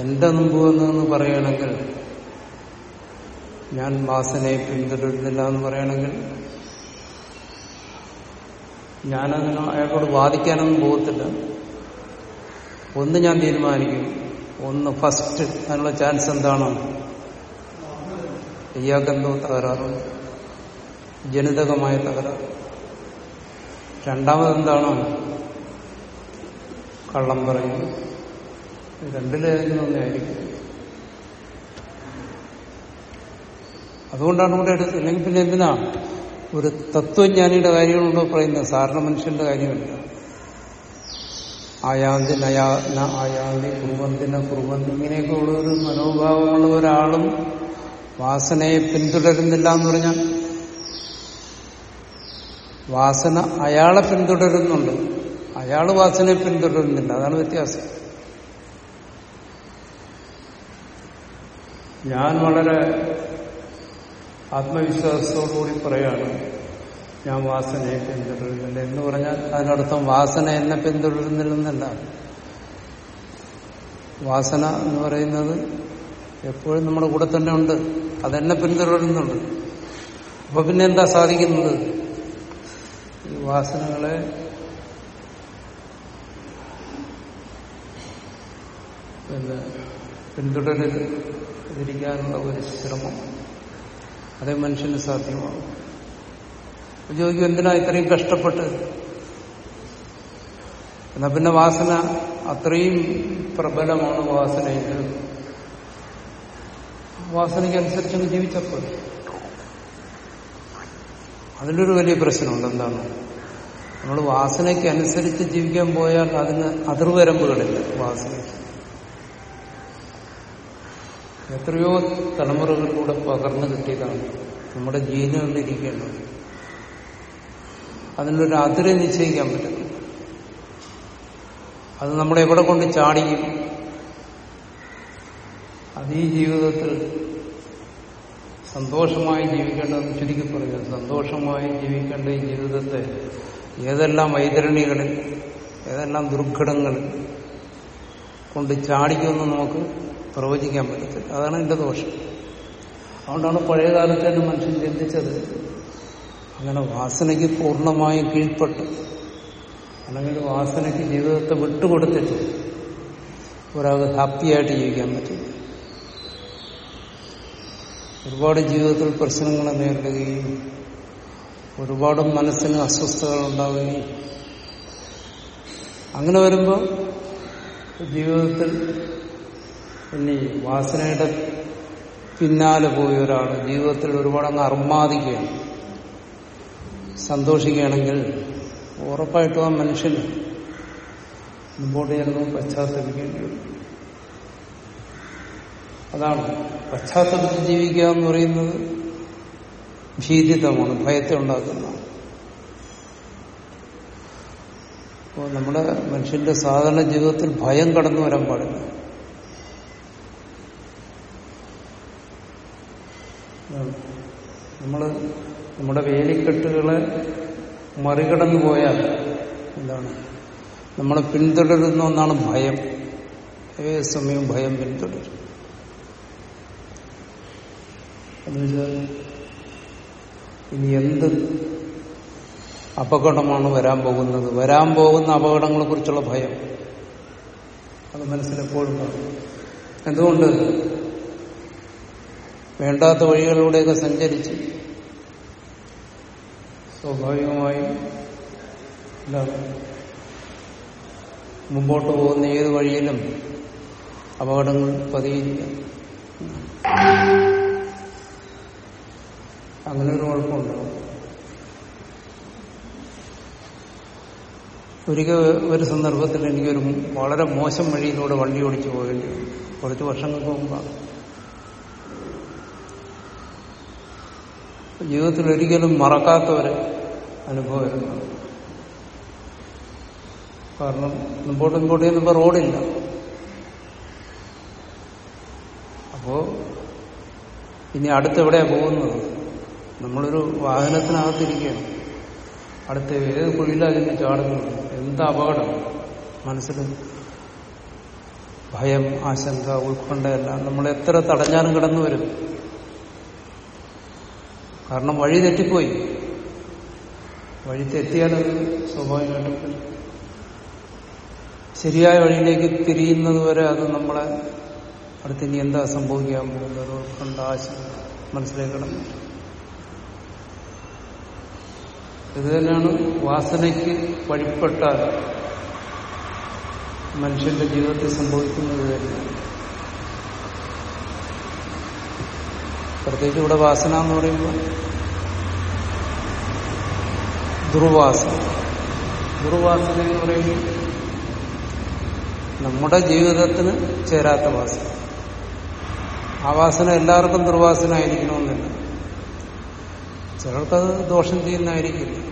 Speaker 1: എന്റെ മുമ്പ് എന്ന് പറയണമെങ്കിൽ ഞാൻ വാസനയെ പിന്തുടരുന്നില്ല എന്ന് പറയണമെങ്കിൽ ഞാനതിന് അയാളോട് വാദിക്കാനൊന്നും പോകത്തില്ല. ഒന്ന് ഞാൻ തീരുമാനിക്കും. ഒന്ന് ഫസ്റ്റ് അതിനുള്ള ചാൻസ് എന്താണ്? ഇയാൾക്കെന്തോ തകരാറ്. ജനിതകമായ തകരാറ്. രണ്ടാമതെന്താണ് കള്ളം പറയുന്നു. രണ്ടിലേതെങ്കിലും ഒന്നായിരിക്കും അതുകൊണ്ടാണ് ഇവിടെ എടുത്ത് അല്ലെങ്കിൽ പിന്നെ എന്തിനാ? ഒരു തത്വജ്ഞാനിയുടെ കാര്യങ്ങളുണ്ടോ പറയുന്നത്? സാധാരണ മനുഷ്യന്റെ കാര്യമല്ല. ആയാന്തി നയാ ന ആയാന്തി കുറുവന്തിന കുറുവന്തി. ഇങ്ങനെയൊക്കെ ഉള്ള ഒരു മനോഭാവമുള്ള ഒരാളും വാസനയെ പിന്തുടരുന്നില്ല എന്ന് പറഞ്ഞാൽ വാസന അയാളെ പിന്തുടരുന്നുണ്ട്. അയാൾ വാസനയെ പിന്തുടരുന്നില്ല. അതാണ് വ്യത്യാസം. ഞാൻ വളരെ ആത്മവിശ്വാസത്തോടുകൂടി പറയാണ് ഞാൻ വാസനയെ പിന്തുടരുന്നില്ല എന്ന് പറഞ്ഞാൽ അതിനർത്ഥം വാസന എന്നെ പിന്തുടരുന്നില്ലെന്നല്ല. വാസന എന്ന് പറയുന്നത് എപ്പോഴും നമ്മുടെ കൂടെ തന്നെ ഉണ്ട്. അതെന്നെ പിന്തുടരുന്നുണ്ട്. അപ്പൊ പിന്നെ എന്താ സാധിക്കുന്നത്? ഈ വാസനകളെ പിന്നെ പിന്തുടരുന്നിരിക്കാനുള്ള ഒരു ശ്രമം അതേ മനുഷ്യന് സാധ്യമാകും. ചോദിക്കും എന്തിനാ ഇത്രയും കഷ്ടപ്പെട്ട്? എന്നാ പിന്നെ വാസന അത്രയും പ്രബലമാണ് വാസനയിൽ വാസനയ്ക്കനുസരിച്ചങ്ങ് ജീവിച്ചപ്പോൾ അതിലൊരു വലിയ പ്രശ്നമുണ്ട് എന്താണ്? നമ്മൾ വാസനയ്ക്ക് അനുസരിച്ച് ജീവിക്കാൻ പോയാൽ അതിന് അതിർവരമ്പുകളില്ല വാസന എത്രയോ തലമുറകളിലൂടെ പകർന്നു കിട്ടിയതാണ് നമ്മുടെ ജീനുകളിലിരിക്കേണ്ടത്. അതിനൊരു അതിരെ നിശ്ചയിക്കാൻ പറ്റും അത് നമ്മളെ എവിടെ കൊണ്ട് ചാടിക്കും? അത് ഈ ജീവിതത്തിൽ സന്തോഷമായി ജീവിക്കേണ്ടതെന്ന് ചുരുക്കി പറഞ്ഞു സന്തോഷമായി ജീവിക്കേണ്ട ഈ ജീവിതത്തെ ഏതെല്ലാം വൈതരണികളിൽ ഏതെല്ലാം ദുർഘടങ്ങൾ കൊണ്ട് ചാടിക്കുമെന്ന് നമുക്ക് പ്രവചിക്കാൻ പറ്റത്തില്ല. അതാണ് എന്റെ ദോഷം. അതുകൊണ്ടാണ് പഴയ കാലത്ത് തന്നെ മനുഷ്യൻ ചിന്തിച്ചത് അങ്ങനെ വാസനയ്ക്ക് പൂർണമായും കീഴ്പ്പെട്ട്. അല്ലെങ്കിൽ വാസനയ്ക്ക് ജീവിതത്തെ വിട്ടുകൊടുത്തിട്ട് ഒരാൾക്ക് ഹാപ്പിയായിട്ട് ജീവിക്കാൻ പറ്റില്ല. ഒരുപാട് ജീവിതത്തിൽ പ്രശ്നങ്ങൾ നേരിടുകയും ഒരുപാട് മനസ്സിന് അസ്വസ്ഥതകൾ ഉണ്ടാവുകയും അങ്ങനെ വരുമ്പോൾ ജീവിതത്തിൽ ഇനി വാസനയുടെ പിന്നാലെ പോയ ഒരാൾ ജീവിതത്തിൽ ഒരുപാട് അങ്ങ് അർമാദിക്കുകയാണ്. സന്തോഷിക്കുകയാണെങ്കിൽ ഉറപ്പായിട്ടും ആ മനുഷ്യന് മുമ്പോട്ട് ചെല്ലുമ്പോൾ പശ്ചാത്തപിക്കേണ്ടി വരും. അതാണ് പശ്ചാത്തലത്തിൽ ജീവിക്കുക എന്ന് പറയുന്നത് ഭീതിതമാണ് ഭയത്തെ ഉണ്ടാക്കുന്നതാണ് അപ്പോൾ നമ്മുടെ മനുഷ്യന്റെ സാധാരണ ജീവിതത്തിൽ ഭയം കടന്നു വരാൻ പാടില്ല. നമ്മൾ നമ്മുടെ വേലിക്കെട്ടുകളെ മറികടന്നു പോയാൽ എന്താണ്? നമ്മളെ പിന്തുടരുന്ന ഒന്നാണ് ഭയം. ഏത് സമയവും ഭയം പിന്തുടരും. എന്നുവെച്ചാൽ ഇനി എന്ത് അപകടമാണ് വരാൻ പോകുന്നത്? വരാൻ പോകുന്ന അപകടങ്ങളെ കുറിച്ചുള്ള ഭയം. അത് മനസ്സിലെപ്പോഴും കാണും. എന്തുകൊണ്ട്? വേണ്ടാത്ത വഴികളിലൂടെയൊക്കെ സഞ്ചരിച്ച് സ്വാഭാവികമായും മുമ്പോട്ട് പോകുന്ന ഏത് വഴിയിലും അപകടങ്ങൾ പതിയിരിക്കാം. അങ്ങനെ ഒരു കുഴപ്പമുണ്ടാവും ഒരിക്കൽ ഒരു സന്ദർഭത്തിൽ എനിക്കൊരു വളരെ മോശം വഴിയിലൂടെ വണ്ടി ഓടിച്ചു പോകേണ്ടി. കുറച്ച് വർഷങ്ങൾക്ക് മുമ്പാണ്. ജീവിതത്തിൽ ഒരിക്കലും മറക്കാത്ത ഒരു അനുഭവമായിരുന്നു. കാരണം മുമ്പോട്ടും മുമ്പോട്ട് ചെന്നപ്പോ റോഡില്ല. അപ്പോ ഇനി അടുത്തെവിടെയാ പോകുന്നത്? നമ്മളൊരു വാഹനത്തിനകത്തിരിക്കുകയാണ്. അടുത്ത ഏത് കുഴിയിലതിന് ചാടുന്നത്? എന്ത് അപകടം? മനസ്സിൽ ഭയം ആശങ്ക ഉൾക്കൊണ്ടതെല്ലാം നമ്മൾ എത്ര തടഞ്ഞാലും കിടന്നു വരും. കാരണം വഴി തെറ്റിപ്പോയി. വഴി തെറ്റിയാലത് സ്വാഭാവികമായിട്ടും ശരിയായ വഴിയിലേക്ക് തിരിയുന്നത് വരെ അത് നമ്മളെ അടുത്ത് ഇനി എന്താ സംഭവിക്കാൻ പോകുന്നത് കണ്ട ആശ മനസ്സിലേക്കണം. മനസ്സിലേക്ക് ഇത് തന്നെയാണ് വാസനയ്ക്ക് വഴിപ്പെട്ടാൽ മനുഷ്യന്റെ ജീവിതത്തിൽ സംഭവിക്കുന്നത് തന്നെ. പ്രത്യേകിച്ച് ഇവിടെ വാസന എന്ന് പറയുമ്പോൾ ദുർവാസന. ദുർവാസന എന്ന് പറയുമ്പോൾ നമ്മുടെ ജീവിതത്തിന് ചേരാത്ത വാസന. ആ വാസന എല്ലാവർക്കും ദുർവാസന ആയിരിക്കണമെന്നില്ല. ചിലർക്കത് ദോഷം ചെയ്യുന്നതായിരിക്കില്ല.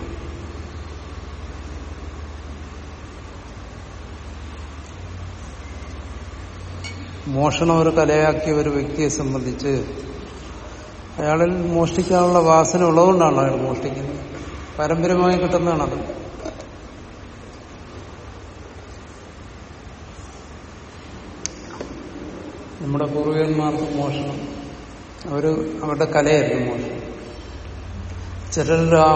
Speaker 1: മോഷണം ഒരു കലയാക്കിയ ഒരു വ്യക്തിയെ സംബന്ധിച്ച് അയാളിൽ മോഷ്ടിക്കാനുള്ള വാസന ഉള്ളതുകൊണ്ടാണ് അയാൾ മോഷ്ടിക്കുന്നത്. പാരമ്പര്യമായി കിട്ടുന്നതാണത്. നമ്മുടെ പൂർവികന്മാർക്ക് മോഷണം. അവർ അവരുടെ കലയായിരുന്നു മോഷണം. ചിലരുടെ ആ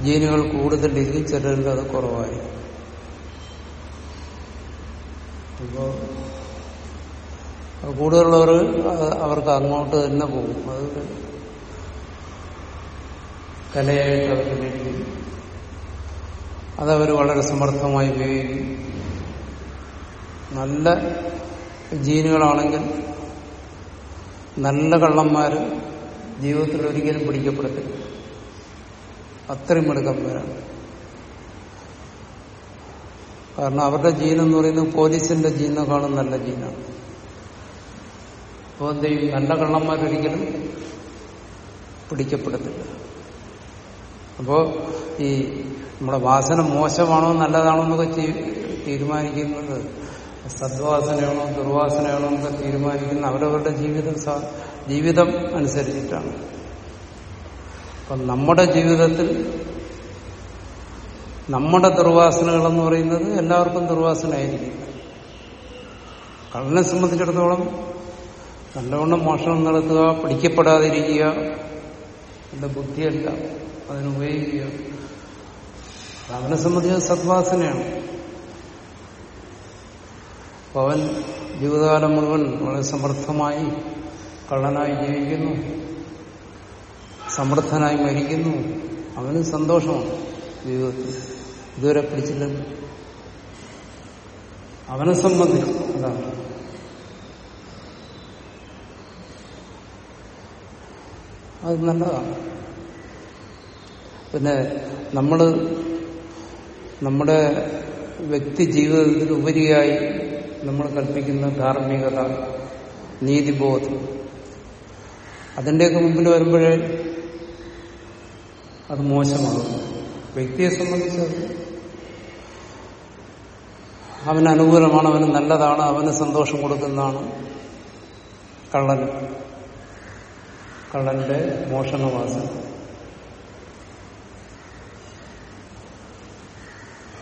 Speaker 1: ജീനുകൾ കൂടുതലിരിക്കും ചിലരുടെ അത് കുറവായിരിക്കും അപ്പോ കൂടുതലുള്ളവർ അവർക്ക് അങ്ങോട്ട് തന്നെ പോകും. അത് കലയായിട്ട് അവർ ഉപയോഗിക്കും അതവർ വളരെ സമർത്ഥമായി ഉപയോഗിക്കും. നല്ല ജീനുകളാണെങ്കിൽ നല്ല കള്ളന്മാർ ജീവിതത്തിൽ ഒരിക്കലും പിടിക്കപ്പെടത്തില്ല. അത്രയും മിടുക്കന്മാരാണ്. കാരണം അവരുടെ ജീനെന്ന് പറയുന്നത് പോലീസിന്റെ ജീനെക്കാളും നല്ല ജീനാണ്. അപ്പോൾ എന്ത് ചെയ്യും നല്ല കള്ളന്മാരൊരിക്കലും പിടിക്കപ്പെടത്തില്ല. അപ്പോ ഈ നമ്മുടെ വാസന മോശമാണോ നല്ലതാണോ എന്നൊക്കെ തീരുമാനിക്കുന്നത് സദ്വാസനയാണോ ദുർവാസനയാണോ എന്നൊക്കെ തീരുമാനിക്കുന്ന അവരവരുടെ ജീവിതം ജീവിതം അനുസരിച്ചിട്ടാണ്. അപ്പം നമ്മുടെ ജീവിതത്തിൽ നമ്മുടെ ദുർവാസനകൾ എന്ന് പറയുന്നത് എല്ലാവർക്കും ദുർവാസനയായിരിക്കും. കള്ളനെ സംബന്ധിച്ചിടത്തോളം നല്ലവണ്ണം മോഷണം നടത്തുക പിടിക്കപ്പെടാതിരിക്കുക എന്റെ ബുദ്ധിയല്ല അതിനുപയോഗിക്കുക അവനെ സംബന്ധിച്ച് സദ്വാസനയാണ്. അവൻ ജീവിതകാലം മുഴുവൻ വളരെ സമർത്ഥമായി കള്ളനായി ജീവിക്കുന്നു സമർത്ഥനായി മരിക്കുന്നു. അവന് സന്തോഷമാണ് ജീവിതത്തിൽ. ഇതുവരെ പിടിച്ചില്ലെന്ന്. അവനെ സംബന്ധിച്ച് അതാണ്. അത് നല്ലതാണ്. പിന്നെ നമ്മൾ നമ്മുടെ വ്യക്തി ജീവിതത്തിലുപരിയായി നമ്മൾ കൽപ്പിക്കുന്ന ധാർമ്മികത നീതിബോധം അതിന്റെയൊക്കെ മുമ്പിൽ വരുമ്പോഴേ അത് മോശമാകും. വ്യക്തിയെ സംബന്ധിച്ച് അവന് അനുകൂലമാണ് അവന് നല്ലതാണ് അവന് സന്തോഷം കൊടുക്കുന്നതാണ് കള്ളന് കള്ളന്റെ മോഷണവാസന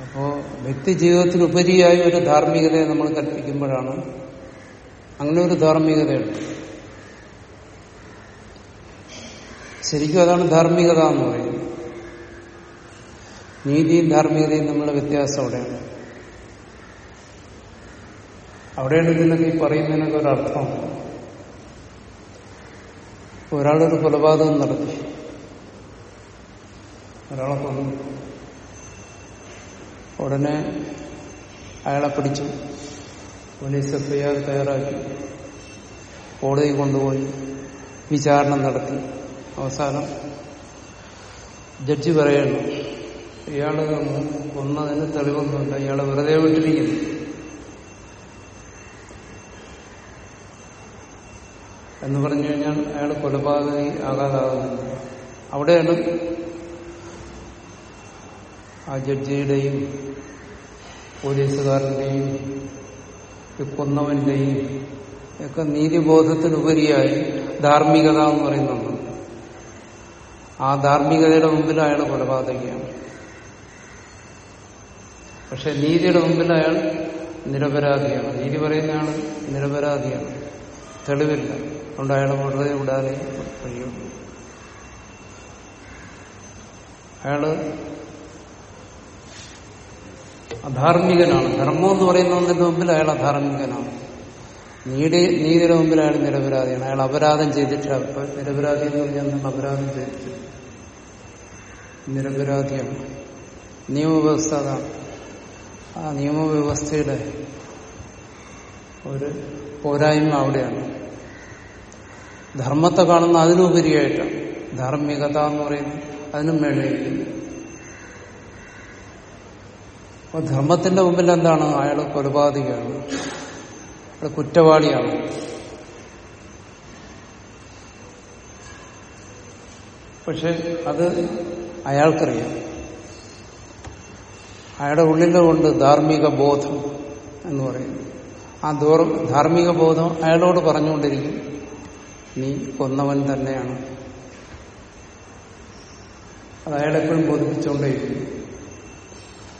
Speaker 1: അപ്പോ വ്യക്തി ജീവിതത്തിനുപരിയായി ഒരു ധാർമ്മികതയെ നമ്മൾ കൽപ്പിക്കുമ്പോഴാണ് അങ്ങനെ ഒരു ധാർമ്മികതയുണ്ട്. ശരിക്കും അതാണ് ധാർമ്മികത എന്ന് പറയുന്നത്. നീതിയും ധാർമ്മികതയും തമ്മിലുള്ള വ്യത്യാസം അവിടെയാണ്. അവിടെയാണ് ഇതിനൊക്കെ ഈ പറയുന്നതിനൊക്കെ ഒരർത്ഥം ഒരാളൊരു കൊലപാതകം നടത്തി. ഒരാളെ കൊന്നു. ഉടനെ അയാളെ പിടിച്ചു. പോലീസ് എഫ് ഐ ആർ തയ്യാറാക്കി. കോടതി കൊണ്ടുപോയി. വിചാരണ നടത്തി. അവസാനം ജഡ്ജി പറയുന്നു ഇയാൾ കൊന്നതിന് തെളിവൊന്നുമില്ല. ഇയാളെ വെറുതെ വിട്ടിരിക്കുന്നു. എന്ന് പറഞ്ഞു കഴിഞ്ഞാൽ അയാൾ കൊലപാതകി ആകാതാകുന്നില്ല അവിടെയാണ് ആ ജഡ്ജിയുടെയും പോലീസുകാരന്റെയും കൊന്നവന്റെയും ഒക്കെ നീതിബോധത്തിനുപരിയായി ധാർമ്മികത എന്ന് പറയുന്നുണ്ട് ആ ധാർമ്മികതയുടെ മുമ്പിൽ അയാൾ കൊലപാതകയാണ്. പക്ഷെ നീതിയുടെ മുമ്പിൽ അയാൾ നിരപരാധിയാണ്. നീതി പറയുന്ന ആൾ നിരപരാധിയാണ്. തെളിവില്ല. അതുകൊണ്ട് അയാളെ വെറുതെ വിടാതെ കഴിയുള്ളൂ അയാൾ അധാർമികനാണ്. ധർമ്മം എന്ന് പറയുന്ന ഒന്നിന്റെ മുമ്പിൽ അയാൾ അധാർമികനാണ്. നീതി നീതിയുടെ മുമ്പിൽ അയാൾ നിരപരാധിയാണ്. അയാൾ അപരാധം ചെയ്തിട്ടില്ല. അപ്പൊ നിരപരാധി എന്ന് പറഞ്ഞാൽ നമ്മൾ അപരാധം ചെയ്തിട്ട് നിരപരാധിയാണ്. നിയമവ്യവസ്ഥ അതാണ്. ആ നിയമവ്യവസ്ഥയുടെ ഒരു പോരായ്മ അവിടെയാണ്. ധർമ്മത്തെ കാണുന്ന അതിനുപരിയായിട്ടാണ് ധാർമ്മികത എന്ന് പറയുന്നത് അതിനും മേളയിരിക്കുന്നു അപ്പൊ ധർമ്മത്തിന്റെ മുമ്പിൽ എന്താണ്? അയാൾ കൊലപാതകയാണ്. അയാൾ കുറ്റവാളിയാണ്. പക്ഷെ അത് അയാൾക്കറിയാം. അയാളുടെ ഉള്ളിലുണ്ട് ധാർമ്മിക ബോധം എന്ന് പറയുന്നു. ആ ധാർമ്മിക ബോധം അയാളോട് പറഞ്ഞുകൊണ്ടിരിക്കും. നീ കൊന്നവൻ തന്നെയാണ്. അത് അയാളെപ്പോഴും ബോധിപ്പിച്ചുകൊണ്ടേയിരിക്കും.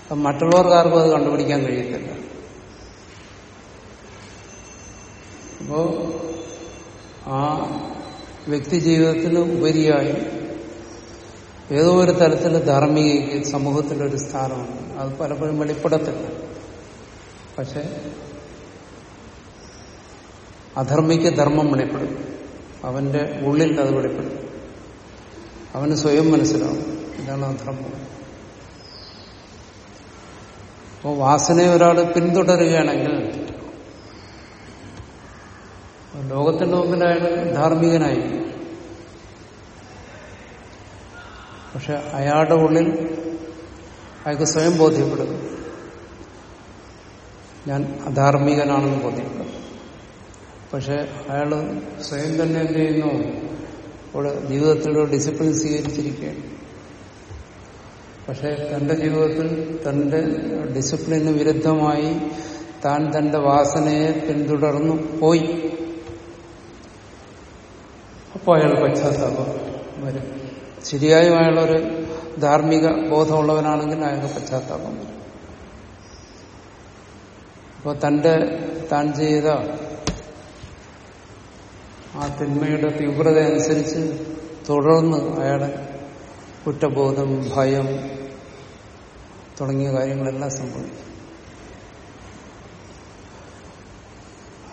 Speaker 1: അപ്പം മറ്റുള്ളവർക്കാർക്കും അത് കണ്ടുപിടിക്കാൻ കഴിയത്തില്ല. അപ്പോ ആ വ്യക്തി ജീവിതത്തിന് ഉപരിയായി ഏതോ ഒരു തരത്തിൽ ധാർമ്മികയ്ക്ക് സമൂഹത്തിലൊരു സ്ഥാനമാണ് അത് പലപ്പോഴും വെളിപ്പെടത്തില്ല. പക്ഷെ അധർമ്മിക്ക് ധർമ്മം വെളിപ്പെടും. അവന്റെ ഉള്ളിൽ അത് വെളിപ്പെടും. അവന് സ്വയം മനസ്സിലാവും. ഇതാണ് അധർമ്മം. അപ്പോൾ വാസനയെ ഒരാൾ പിന്തുടരുകയാണെങ്കിൽ ലോകത്തിന്റെ മുമ്പിൽ അയാൾ ധാർമ്മികനായി പക്ഷെ അയാളുടെ ഉള്ളിൽ അയാൾക്ക് സ്വയം ബോധ്യപ്പെടും. ഞാൻ അധാർമികനാണെന്ന് ബോധ്യപ്പെടും. പക്ഷെ അയാൾ സ്വയം തന്നെ എന്ത് ചെയ്യുന്നു? ഇവിടെ ജീവിതത്തിലൂടെ ഡിസിപ്ലിൻ സ്വീകരിച്ചിരിക്കുകയാണ്. പക്ഷെ തന്റെ ജീവിതത്തിൽ തന്റെ ഡിസിപ്ലിന് വിരുദ്ധമായി താൻ തന്റെ വാസനയെ പിന്തുടർന്നു പോയി. അപ്പോൾ അയാൾ പശ്ചാത്താപം വരും. ശരിയായും അയാളൊരു ധാർമ്മിക ബോധമുള്ളവനാണെങ്കിൽ അയാൾക്ക് പശ്ചാത്താപം വരും. അപ്പോൾ തന്റെ താൻ ചെയ്ത ആ തിന്മയുടെ തീവ്രത അനുസരിച്ച് തുടർന്ന് അയാളെ കുറ്റബോധം ഭയം തുടങ്ങിയ കാര്യങ്ങളെല്ലാം സംഭവിക്കും.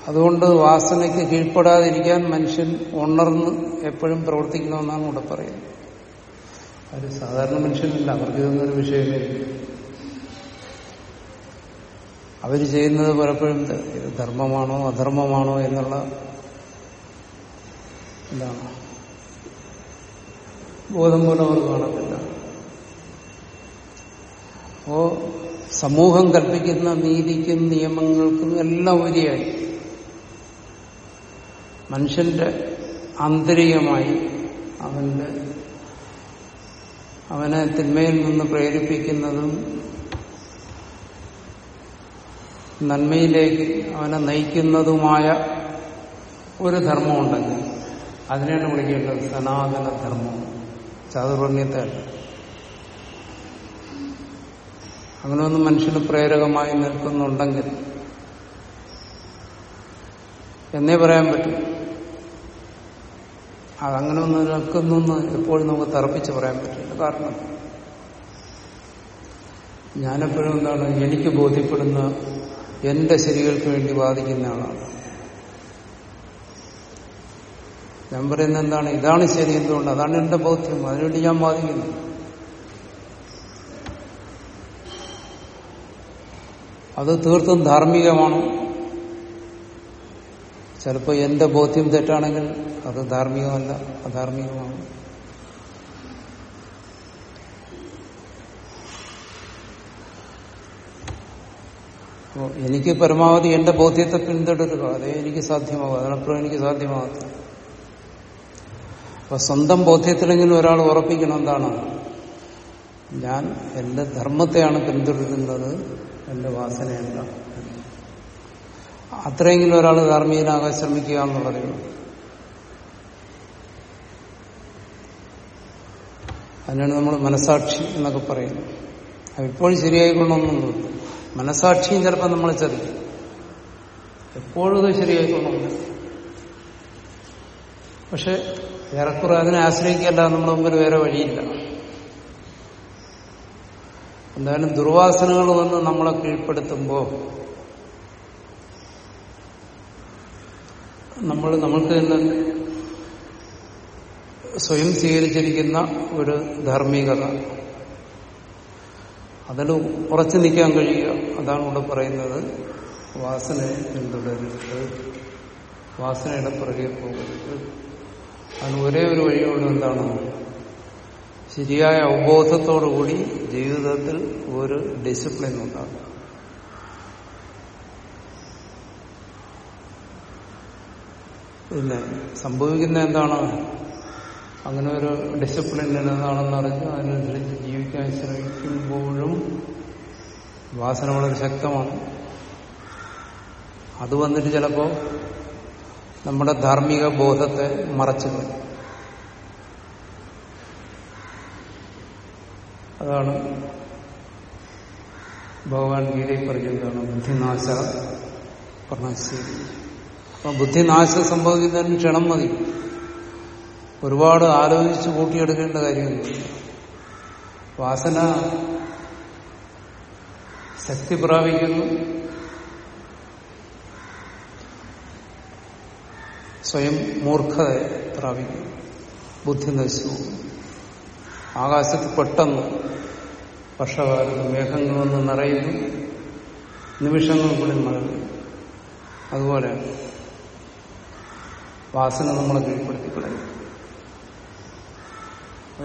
Speaker 1: അതുകൊണ്ട് വാസനയ്ക്ക് കീഴ്പ്പെടാതിരിക്കാൻ മനുഷ്യൻ ഉണർന്ന് എപ്പോഴും പ്രവർത്തിക്കണമെന്നാണ് ഇവിടെ പറയുന്നത് അത് സാധാരണ മനുഷ്യനല്ല അവർക്ക് ഇതൊന്നൊരു വിഷയമേ അവർ ചെയ്യുന്നത് പലപ്പോഴും ഇത് ധർമ്മമാണോ അധർമ്മമാണോ എന്നുള്ള എന്താണ്? ബോധം പോലും അവർ കാണത്തില്ല. അപ്പോ സമൂഹം കൽപ്പിക്കുന്ന നീതിക്കും നിയമങ്ങൾക്കും എല്ലാം ഉപരിയായി. മനുഷ്യന്റെ ആന്തരികമായി അവന്റെ അവനെ തിന്മയിൽ നിന്ന് പ്രേരിപ്പിക്കുന്നതും നന്മയിലേക്ക് അവനെ നയിക്കുന്നതുമായ ഒരു ധർമ്മമുണ്ടെങ്കിൽ അതിനെയാണ് വിളിക്കേണ്ടത് സനാതന ധർമ്മം ചാതുർവർണ്യത്തെ അങ്ങനെ ഒന്ന് മനുഷ്യന് പ്രേരകമായി നിൽക്കുന്നുണ്ടെങ്കിൽ എന്നേ പറയാൻ പറ്റും. അതങ്ങനെ ഒന്ന് നിൽക്കുന്നു എപ്പോഴും നമുക്ക് തറപ്പിച്ച് പറയാൻ പറ്റില്ല. കാരണം ഞാനെപ്പോഴും എന്താണ് എനിക്ക് ബോധ്യപ്പെടുന്ന എന്റെ ശരികൾക്ക് വേണ്ടി വാദിക്കുന്ന ആളാണ്. ഞാൻ പറയുന്നത് എന്താണ്? ഇതാണ് ശരി എന്തുകൊണ്ട്? അതാണ് എന്റെ ബോധ്യം. അതിനുവേണ്ടി ഞാൻ വാദിക്കുന്നു. അത് തീർത്തും ധാർമ്മികമാണ്. ചിലപ്പോൾ എന്റെ ബോധ്യം തെറ്റാണെങ്കിൽ അത് ധാർമ്മികമല്ല അധാർമികമാണ്. എനിക്ക് പരമാവധി എന്റെ ബോധ്യത്തെ പിന്തുടരുക. അതേ എനിക്ക് സാധ്യമാകും അതിനപ്പുറം എനിക്ക് സാധ്യമാകത്തില്ല. അപ്പൊ സ്വന്തം ബോധ്യത്തിലെങ്കിലും ഒരാൾ ഉറപ്പിക്കണം എന്താണ് ഞാൻ എന്റെ ധർമ്മത്തെയാണ് പിന്തുടരുന്നത് എന്റെ വാസനയല്ല. അത്രയെങ്കിലും ഒരാൾ ധാർമ്മികനാകാൻ ശ്രമിക്കുക എന്ന് പറയുന്നു അതിനാണ് നമ്മൾ മനസാക്ഷി എന്നൊക്കെ പറയുന്നത്. അതിപ്പോഴും ശരിയായിക്കൊള്ളണമെന്നൊന്നുമില്ല മനസാക്ഷിയും ചിലപ്പോൾ നമ്മളെ ചതിക്കും. എപ്പോഴും ശരിയായിക്കൊള്ളണമെന്ന് പക്ഷെ ഏറെക്കുറെ അതിനെ ആശ്രയിക്കല്ല നമ്മുടെ മുമ്പിൽ വേറെ വഴിയില്ല. എന്തായാലും ദുർവാസനകൾ വന്ന് നമ്മളെ കീഴ്പ്പെടുത്തുമ്പോൾ നമ്മൾ നമ്മൾക്ക് തന്നെ സ്വയം സ്വീകരിച്ചിരിക്കുന്ന ഒരു ധാർമ്മികത. അതിൽ ഉറച്ചു നിൽക്കാൻ കഴിയുക. അതാണ് ഇവിടെ പറയുന്നത്. വാസനയെ പിന്തുടരുന്നത്. വാസനയുടെ പുറകെ പോകരുത്. അതിന് ഒരേ ഒരു വഴിയുള്ളൂ എന്താണ്? ശരിയായ അവബോധത്തോടുകൂടി ജീവിതത്തിൽ ഒരു ഡിസിപ്ലിൻ ഉണ്ടാകും പിന്നെ സംഭവിക്കുന്ന എന്താണ്? അങ്ങനെ ഒരു ഡിസിപ്ലിൻ എന്നതാണെന്ന് അറിഞ്ഞ് അതിനനുസരിച്ച് ജീവിക്കാൻ ശ്രമിക്കുമ്പോഴും വാസന വളരെ ശക്തമാണ്. അത് വന്നിട്ട് ചിലപ്പോ നമ്മുടെ ധാർമ്മിക ബോധത്തെ മറച്ചു അതാണ് ഭഗവാൻ ഗീതയിൽ പറഞ്ഞതാണ് ബുദ്ധിനാശ പറഞ്ഞശരി അപ്പൊ ബുദ്ധിനാശം സംഭവിക്കുന്നതിന് ക്ഷണം മതി. ഒരുപാട് ആലോചിച്ച് കൂട്ടിയെടുക്കേണ്ട കാര്യമൊന്നുമില്ല. വാസന ശക്തി പ്രാപിക്കുന്നു. സ്വയം മൂർഖത പ്രാപിക്കും ബുദ്ധി നശിച്ചു ആകാശത്ത് പെട്ടെന്ന് വർഷകാലത്ത് മേഘങ്ങൾ വന്ന് നിറയുന്നു. നിമിഷങ്ങൾക്കുള്ളിൽ മഴ അതുപോലെ വാസന നമ്മളെ കീഴ്പ്പെടുത്തി കളയും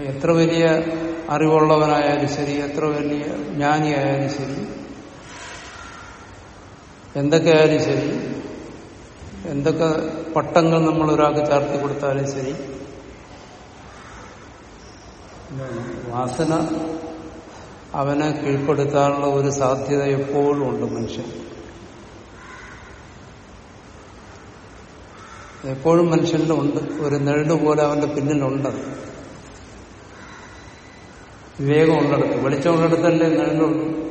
Speaker 1: എത്ര വലിയ അറിവുള്ളവനായാലും ശരി എത്ര വലിയ ജ്ഞാനിയായാലും ശരി എന്തൊക്കെ ആയാലും ശരി എന്തൊക്കെ പട്ടങ്ങൾ നമ്മൾ ഒരാൾക്ക് ചാർത്തി കൊടുത്താലും ശരി. വാസന അവനെ കീഴ്പ്പെടുത്താനുള്ള ഒരു സാധ്യത എപ്പോഴും ഉണ്ട് മനുഷ്യൻ. എപ്പോഴും മനുഷ്യന്റെ ഉണ്ട്. ഒരു നെഴൽ പോലെ അവന്റെ പിന്നിലുണ്ട്. വിവേകം ഉള്ളിടത്ത്. വെളിച്ചം ഉള്ളിടത്തല്ലേ നിഴലുള്ളൂ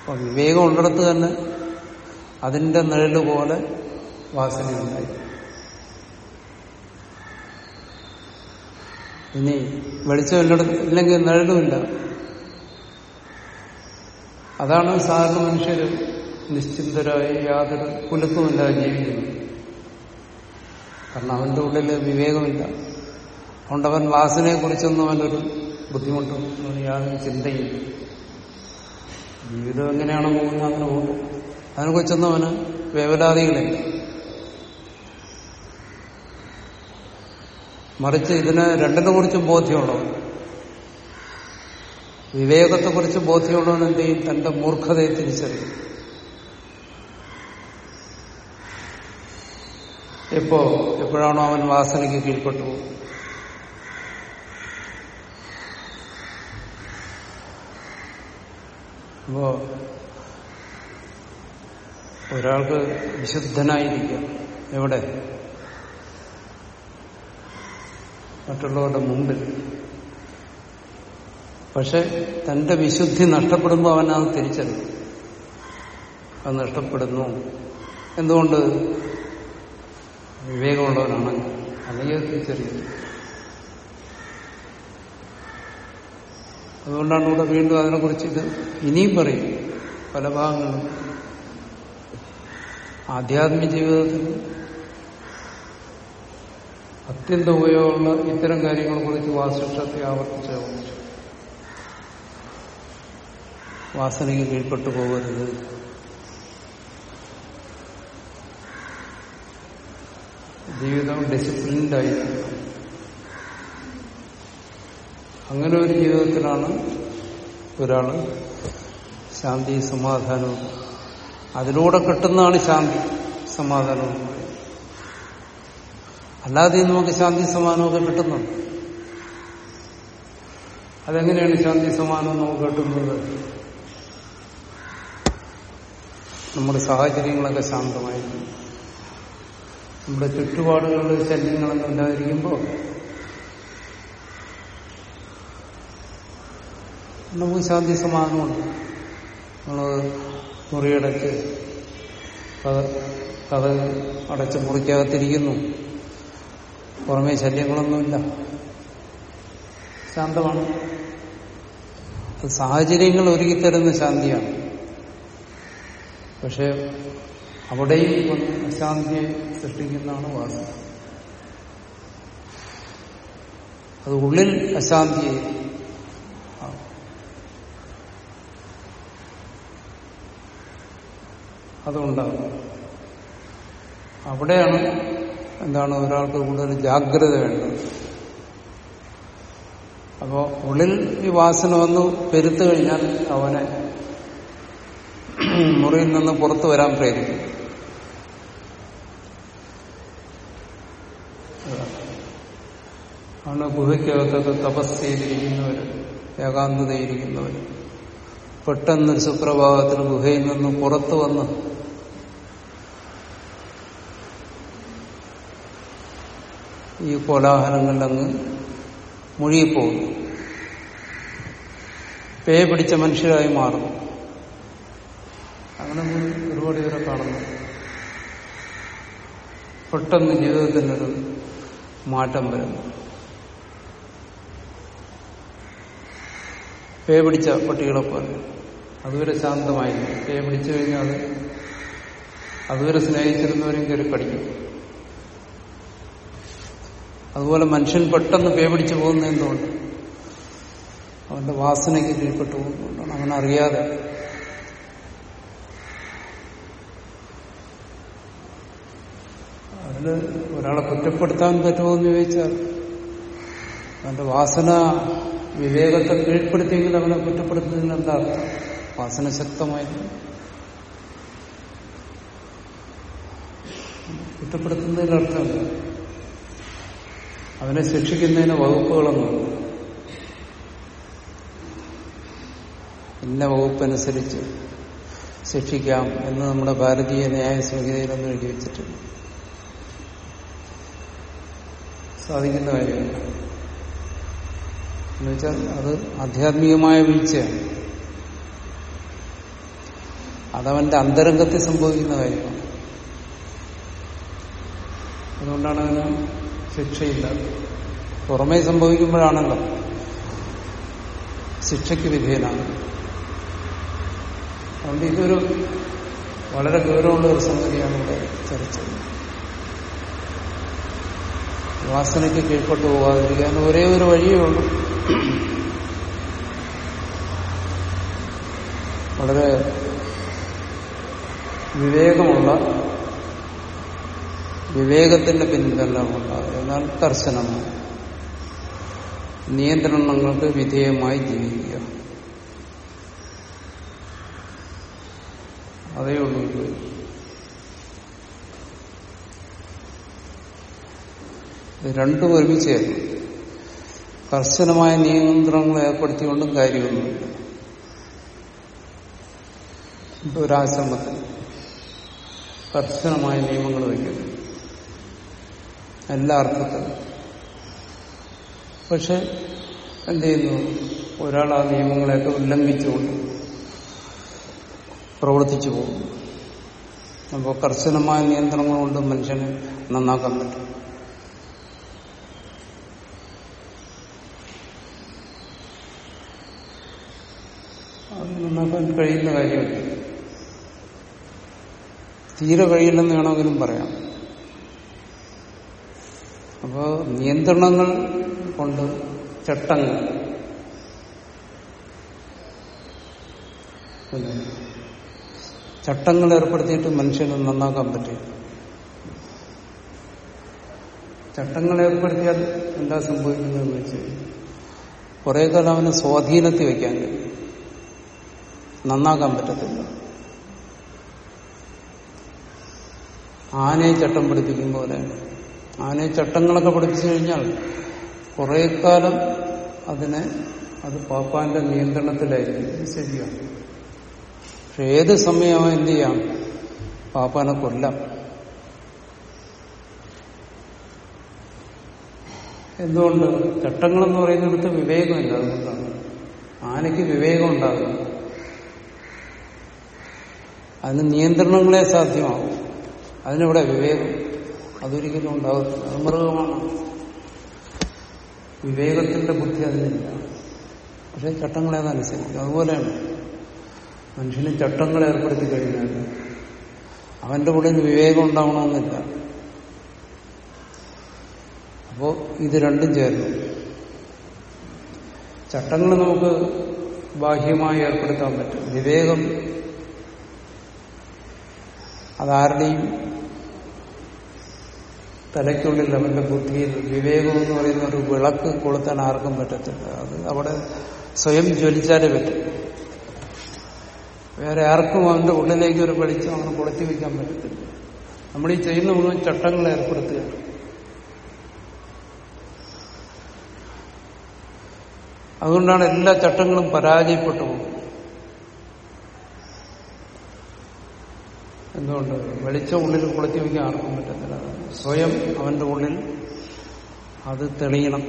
Speaker 1: അപ്പൊ വിവേകം ഉള്ളിടത്ത് തന്നെ അതിന്റെ നിഴൽ പോലെ വാസനയുണ്ടായി. ഇനി വെളിച്ചം ഇല്ലടത്ത് ഇല്ലെങ്കിൽ നിഴലുമില്ല അതാണ് സാധാരണ മനുഷ്യർ നിശ്ചിന്തരായി യാതൊരു കുലുക്കുമില്ലാതെ ജീവിക്കുന്നത് കാരണം അവന്റെ ഉള്ളിൽ വിവേകമില്ല. അതുകൊണ്ട് അവൻ വാസനയെ കുറിച്ചൊന്നും അവനൊരു ബുദ്ധിമുട്ടും യാതൊരു ചിന്തയില്ല. ജീവിതം എങ്ങനെയാണോ പോകുന്നത് അങ്ങനെ പോകും അതിനെക്കുറിച്ചൊന്നും അവന് വേവലാതികളില്ല. മറിച്ച് ഇതിന് രണ്ടിനെ കുറിച്ചും ബോധ്യമുള്ളവൻ വിവേകത്തെക്കുറിച്ച് ബോധ്യമുള്ളവൻ എന്ത് ചെയ്യും? തന്റെ മൂർഖതയെ തിരിച്ചറിയും. എപ്പോ? എപ്പോഴാണോ അവൻ വാസനയ്ക്ക് കീഴ്പ്പെട്ടു അപ്പോ ഒരാൾക്ക് വിശുദ്ധനായിരിക്കാം. എവിടെ? മറ്റുള്ളവരുടെ മുമ്പിൽ. പക്ഷെ തന്റെ വിശുദ്ധി നഷ്ടപ്പെടുമ്പോൾ അവൻ അത് തിരിച്ചറിയും. അത് നഷ്ടപ്പെടുന്നു. എന്തുകൊണ്ട്? വിവേകമുള്ളവനാണ്. അല്ലെങ്കിൽ തിരിച്ചറിയുന്നു അതുകൊണ്ടാണ് ഇവിടെ വീണ്ടും അതിനെക്കുറിച്ച് ഇത് ഇനിയും പറയും. പല ഭാഗങ്ങളും ആധ്യാത്മിക ജീവിതത്തിൽ അത്യന്ത ഉപയോഗമുള്ള ഇത്തരം കാര്യങ്ങളെ കുറിച്ച് വാസിഷ്ടത്തെ ആവർത്തിച്ച് ആവർത്തിച്ചു. വാസനയ്ക്ക് കീഴ്പ്പെട്ടു പോകരുത്. ജീവിതം ഡിസിപ്ലിൻഡ് അങ്ങനെ ഒരു ജീവിതത്തിലാണ് ഒരാൾ ശാന്തി സമാധാനവും. അതിലൂടെ കിട്ടുന്നതാണ് ശാന്തി സമാധാനവും. അല്ലാതെ നമുക്ക് ശാന്തി സമാനമൊക്കെ കിട്ടുന്നുണ്ട് അതെങ്ങനെയാണ് ശാന്തി സമാനം നമുക്ക് കിട്ടുന്നത്? നമ്മുടെ സാഹചര്യങ്ങളൊക്കെ ശാന്തമായിരിക്കും. നമ്മുടെ ചുറ്റുപാടുകളിൽ ശല്യങ്ങളൊന്നും ഇല്ലാതിരിക്കുമ്പോൾ നമുക്ക് ശാന്തി സമാധാനമുണ്ട് നമ്മൾ മുറിയടച്ച് കഥ അടച്ച് മുറിക്കകത്തിരിക്കുന്നു. പുറമേ ശല്യങ്ങളൊന്നുമില്ല. ശാന്തമാണ്. സാഹചര്യങ്ങൾ ഒരുക്കി തരുന്ന ശാന്തിയാണ്. പക്ഷെ അവിടെയും അശാന്തിയെ സൃഷ്ടിക്കുന്നതാണ് വാസന അത് ഉള്ളിൽ അശാന്തിയെ അതുണ്ടാകും. അവിടെയാണ് എന്താണ് ഒരാൾക്ക് കൂടുതൽ ജാഗ്രത വേണ്ടത്? അപ്പോൾ ഉള്ളിൽ ഈ വാസന വന്ന് പെരുത്തു കഴിഞ്ഞാൽ അവനെ മുറിയിൽ നിന്ന് പുറത്തു വരാൻ പ്രേരിക്കും. ആണ് ഗുഹയ്ക്കകത്തൊക്കെ തപസ് ചെയ്തിരിക്കുന്നവർ ഏകാന്തതയിരിക്കുന്നവർ പെട്ടെന്നൊരു സുപ്രഭാതത്തിൽ ഗുഹയിൽ നിന്ന് പുറത്തു വന്ന് ഈ കോലാഹലങ്ങളിലങ്ങ് മുഴുകിപ്പോകുന്നു. പേ പിടിച്ച മനുഷ്യരായി മാറുന്നു. അങ്ങനെ ഒരുപാട് പേരെ കാണുന്നു. പെട്ടെന്ന് ജീവിതത്തിനൊരു മാറ്റം വരുന്നു. പേ പിടിച്ച പട്ടികളെ പോലെ അതുവരെ ശാന്തമായി പേ പിടിച്ചു കഴിഞ്ഞാൽ അതുവരെ സ്നേഹിച്ചിരുന്നവരും കയറി കടിക്കും. അതുപോലെ മനുഷ്യൻ പെട്ടെന്ന് പേപിടിച്ചു പോകുന്ന എന്തുകൊണ്ട്? അവന്റെ വാസനയ്ക്ക് കീഴ്പ്പെട്ടു അങ്ങനെ അറിയാതെ. അതിൽ ഒരാളെ കുറ്റപ്പെടുത്താൻ പറ്റുമോന്ന് ചോദിച്ചാൽ അവന്റെ വാസന വിവേകത്തെ കീഴ്പ്പെടുത്തിയെങ്കിൽ അവനെ കുറ്റപ്പെടുത്തുന്നതിന് എന്താ അർത്ഥം? വാസന ശക്തമായിരുന്നു. കുറ്റപ്പെടുത്തുന്നതിൽ അർത്ഥമില്ല അവനെ ശിക്ഷിക്കുന്നതിന് വകുപ്പുകളൊന്നും ഇന്ന വകുപ്പനുസരിച്ച് ശിക്ഷിക്കാം എന്ന് നമ്മുടെ ഭാരതീയ ന്യായ സംഹിതയിലൊന്നും എഴുതി വെച്ചിട്ടില്ല. സാധിക്കുന്ന കാര്യമല്ല. എന്നുവെച്ചാൽ അത് ആധ്യാത്മികമായ വീഴ്ചയാണ്. അതവന്റെ അന്തരംഗത്തിൽ സംഭവിക്കുന്ന കാര്യമാണ്. അതുകൊണ്ടാണ് അതിന് ശിക്ഷയില്ല. പുറമേ സംഭവിക്കുമ്പോഴാണല്ലോ. ശിക്ഷയ്ക്ക് വിധേയനാണ്. അതുകൊണ്ട് ഇതൊരു വളരെ ഗൗരവമുള്ള ഒരു സംഗതിയാണ് ഇവിടെ ചർച്ച വാസനയ്ക്ക് കീഴ്പ്പെട്ടു പോകാതിരിക്കാൻ ഒരേ ഒരു വഴിയേ ഉള്ളൂ. വളരെ വിവേകമുള്ള വിവേകത്തിന്റെ പിന്നിലെല്ലാമുണ്ട് എന്നാൽ കർശനമാണ് നിയന്ത്രണങ്ങൾക്ക് വിധേയമായി ജീവിക്കുക. അതേ ഉള്ളൂ ഇത്. ഒരുമിച്ച് കർശനമായ നിയന്ത്രണങ്ങൾ ഏർപ്പെടുത്തിക്കൊണ്ടും കാര്യമൊന്നുമില്ല. ഒരാശ്രമത്തിൽ കർശനമായ നിയമങ്ങൾ വയ്ക്കുന്നു. എല്ലാ അർത്ഥത്തിലും. പക്ഷെ എന്ത് ചെയ്യുന്നു? ഒരാൾ ആ നിയമങ്ങളെയൊക്കെ ഉല്ലംഘിച്ചുകൊണ്ട് പ്രവർത്തിച്ചു പോകും അപ്പോൾ കർശനമായ നിയന്ത്രണങ്ങൾ കൊണ്ട് മനുഷ്യനെ നന്നാക്കാൻ പറ്റും. അത് നന്നാക്കാൻ കഴിയുന്ന കാര്യമല്ല. തീരെ കഴിയില്ലെന്ന് വേണമെങ്കിലും പറയാം. അപ്പോൾ നിയന്ത്രണങ്ങൾ കൊണ്ട് ചട്ടങ്ങൾ. ചട്ടങ്ങൾ ഏർപ്പെടുത്തിയിട്ട് മനുഷ്യന് നന്നാക്കാൻ പറ്റും. ചട്ടങ്ങൾ ഏർപ്പെടുത്തിയാൽ എന്താ സംഭവിക്കുന്നതെന്ന് വെച്ച് കുറെ കാലം അവന് സ്വാധീനത്തിൽ വയ്ക്കാൻ കഴിയും. നന്നാക്കാൻ പറ്റത്തില്ല. ആനയെ ചട്ടം പഠിപ്പിക്കും പോലെ ആനയെ ചട്ടങ്ങളൊക്കെ പഠിപ്പിച്ചു കഴിഞ്ഞാൽ കുറെ കാലം അതിനെ അത് പാപ്പാന്റെ നിയന്ത്രണത്തിലായിരിക്കും. ശരിയാണ്. പക്ഷെ ഏത് സമയം എന്ത് ചെയ്യാം? പാപ്പാനെ കൊല്ലാം. എന്തുകൊണ്ട്? ചട്ടങ്ങളെന്ന് പറയുന്നിടത്ത് വിവേകമില്ല അതുകൊണ്ടാണ്. ആനയ്ക്ക് വിവേകം ഉണ്ടാകും അതിന് നിയന്ത്രണങ്ങളെ സാധ്യമാകും അതിനിവിടെ വിവേകം. അതൊരിക്കലും ഉണ്ടാകത്തില്ല അത് മൃഗമാണ്. വിവേകത്തിന്റെ ബുദ്ധി അതിനില്ല. പക്ഷെ ചട്ടങ്ങളെ അതനുസരിക്കും അതുപോലെയാണ്. മനുഷ്യന് ചട്ടങ്ങൾ ഏർപ്പെടുത്തി കഴിഞ്ഞാൽ അവന്റെ ഉള്ളിൽ വിവേകം ഉണ്ടാവണമെന്നില്ല. അപ്പോ ഇത് രണ്ടും ചേർന്നു. ചട്ടങ്ങൾ നമുക്ക് ബാഹ്യമായി ഏർപ്പെടുത്താൻ പറ്റും. വിവേകം അതാരുടെയും തലയ്ക്കുള്ളിൽ അവന്റെ ബുദ്ധിയിൽ വിവേകം എന്ന് പറയുന്ന ഒരു വിളക്ക് കൊളുത്താൻ ആർക്കും പറ്റത്തില്ല. അത് അവിടെ സ്വയം ജ്വലിച്ചാലേ പറ്റും. വേറെ ആർക്കും അവന്റെ ഉള്ളിലേക്ക് ഒരു വെളിച്ചം അങ്ങനെ കൊളുത്തി വയ്ക്കാൻ പറ്റത്തില്ല. നമ്മൾ ഈ ചെയ്യുന്ന മുഴുവൻ ചട്ടങ്ങൾ ഏർപ്പെടുത്തുക. അതുകൊണ്ടാണ് എല്ലാ ചട്ടങ്ങളും പരാജയപ്പെട്ടു പോകുന്നത്. എന്തുകൊണ്ട്? വെളിച്ചം ഉള്ളിൽ കൊളുത്തി വയ്ക്കാൻ ആർക്കും പറ്റത്തില്ല. സ്വയം അവന്റെ ഉള്ളിൽ അത് തെളിയണം.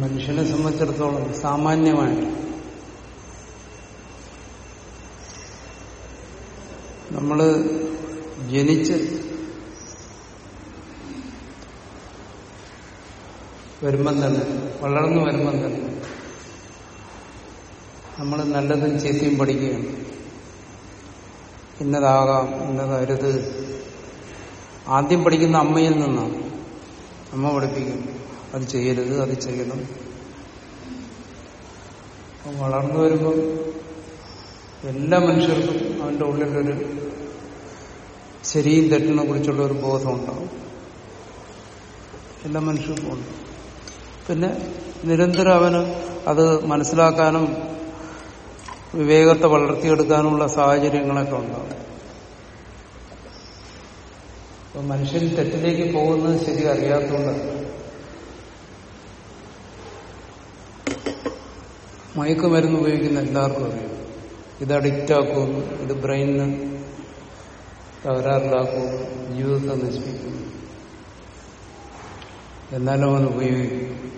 Speaker 1: മനുഷ്യനെ സംബന്ധിച്ചിടത്തോളം സാമാന്യമായിട്ട് നമ്മൾ ജനിച്ച് വരുമ്പം തന്നെ വളർന്നു വരുമ്പം തന്നെ. നമ്മൾ നല്ലതും ചീത്തയും പഠിക്കുകയാണ്. ഇന്നതാകാം ഇന്നതരുത് ആദ്യം പഠിക്കുന്ന അമ്മയിൽ നിന്നാണ്. അമ്മ പഠിപ്പിക്കും. അത് ചെയ്യരുത് അത് ചെയ്യണം. വളർന്നു വരുമ്പം എല്ലാ മനുഷ്യർക്കും അവന്റെ ഉള്ളിലൊരു ശരിയും തെറ്റിനെ കുറിച്ചുള്ള ഒരു ബോധം ഉണ്ടാവും. എല്ലാ മനുഷ്യർക്കും ഉണ്ട്. പിന്നെ നിരന്തരം അവന് അത് മനസ്സിലാക്കാനും വിവേകത്തെ വളർത്തിയെടുക്കാനുമുള്ള സാഹചര്യങ്ങളൊക്കെ ഉണ്ടാവും. അപ്പൊ മനുഷ്യൻ തെറ്റിലേക്ക് പോകുന്നത് ശരി അറിയാത്തതുകൊണ്ട് മയക്കുമരുന്ന് ഉപയോഗിക്കുന്ന എല്ലാവർക്കും അറിയാം. ഇത് അഡിക്റ്റ് ആക്കുമെന്ന് ഇത് ബ്രെയിനിന് തകരാറിലാക്കും ജീവിതത്തെ നശിപ്പിക്കും. എന്നാലും അവൻ ഉപയോഗിക്കും.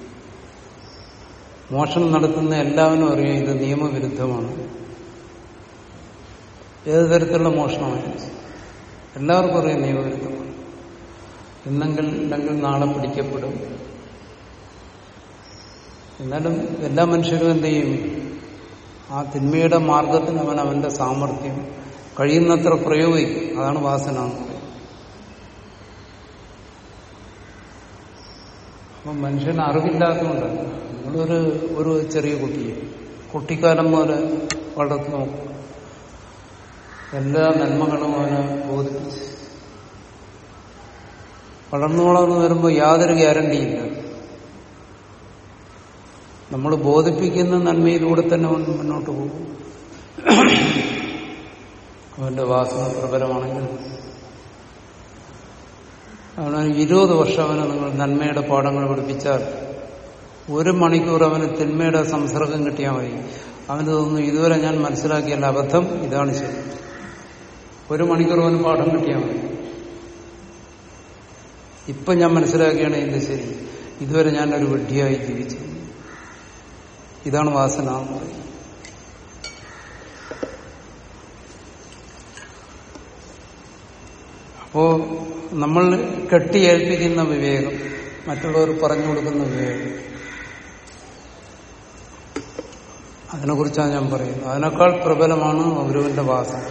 Speaker 1: മോഷണം നടത്തുന്ന എല്ലാവരും അറിയാം ഇത് നിയമവിരുദ്ധമാണ്. ഏത് തരത്തിലുള്ള മോഷണമായാലും എല്ലാവർക്കും അറിയാം നിയമവിരുദ്ധമാണ്. ഇന്നെങ്കിൽ ഇല്ലെങ്കിൽ നാളെ പിടിക്കപ്പെടും. എന്നാലും എല്ലാ മനുഷ്യരും എന്ത് ചെയ്യും? ആ തിന്മയുടെ മാർഗത്തിന് അവൻ അവന്റെ സാമർഥ്യം കഴിയുന്നത്ര പ്രയോഗിക്കും. അതാണ് വാസന അപ്പം മനുഷ്യന് അറിവില്ലാത്തതുകൊണ്ടല്ല. നിങ്ങളൊരു ഒരു ചെറിയ കുട്ടിയെ കുട്ടിക്കാലം പോലെ വളർത്തുന്നു എല്ലാ നന്മകളും അവനെ ബോധിപ്പിച്ച്. വളർന്നു വളർന്നു വരുമ്പോൾ യാതൊരു ഗ്യാരണ്ടിയില്ല. നമ്മൾ ബോധിപ്പിക്കുന്ന നന്മയിലൂടെ തന്നെ അവൻ മുന്നോട്ട് പോകും. അവന്റെ വാസന പ്രബലമാണെങ്കിൽ അവനൊരു ഇരുപത് വർഷം അവന് നിങ്ങൾ നന്മയുടെ പാഠങ്ങൾ പഠിപ്പിച്ചാൽ ഒരു മണിക്കൂർ അവന് തിന്മയുടെ സംസർഗം കിട്ടിയാൽ മതി. അവന് തോന്നുന്നു ഇതുവരെ ഞാൻ മനസ്സിലാക്കിയല്ല അബദ്ധം ഇതാണ് ശരി. ഒരു മണിക്കൂർ അവന് പാഠം കിട്ടിയാൽ മതി. ഇപ്പൊ ഞാൻ മനസ്സിലാക്കിയാണ് ഇത് ശരി. ഇതുവരെ ഞാൻ ഒരു വിഡ്ഢിയായി ജീവിച്ചു. ഇതാണ് വാസന അപ്പോ നമ്മൾ കെട്ടിയേൽപ്പിക്കുന്ന വിവേകം മറ്റുള്ളവർ പറഞ്ഞു കൊടുക്കുന്ന വിവേകം അതിനെക്കുറിച്ചാണ് ഞാൻ പറയുന്നത്. അതിനേക്കാൾ പ്രബലമാണ് ഗൗരവന്റെ വാസന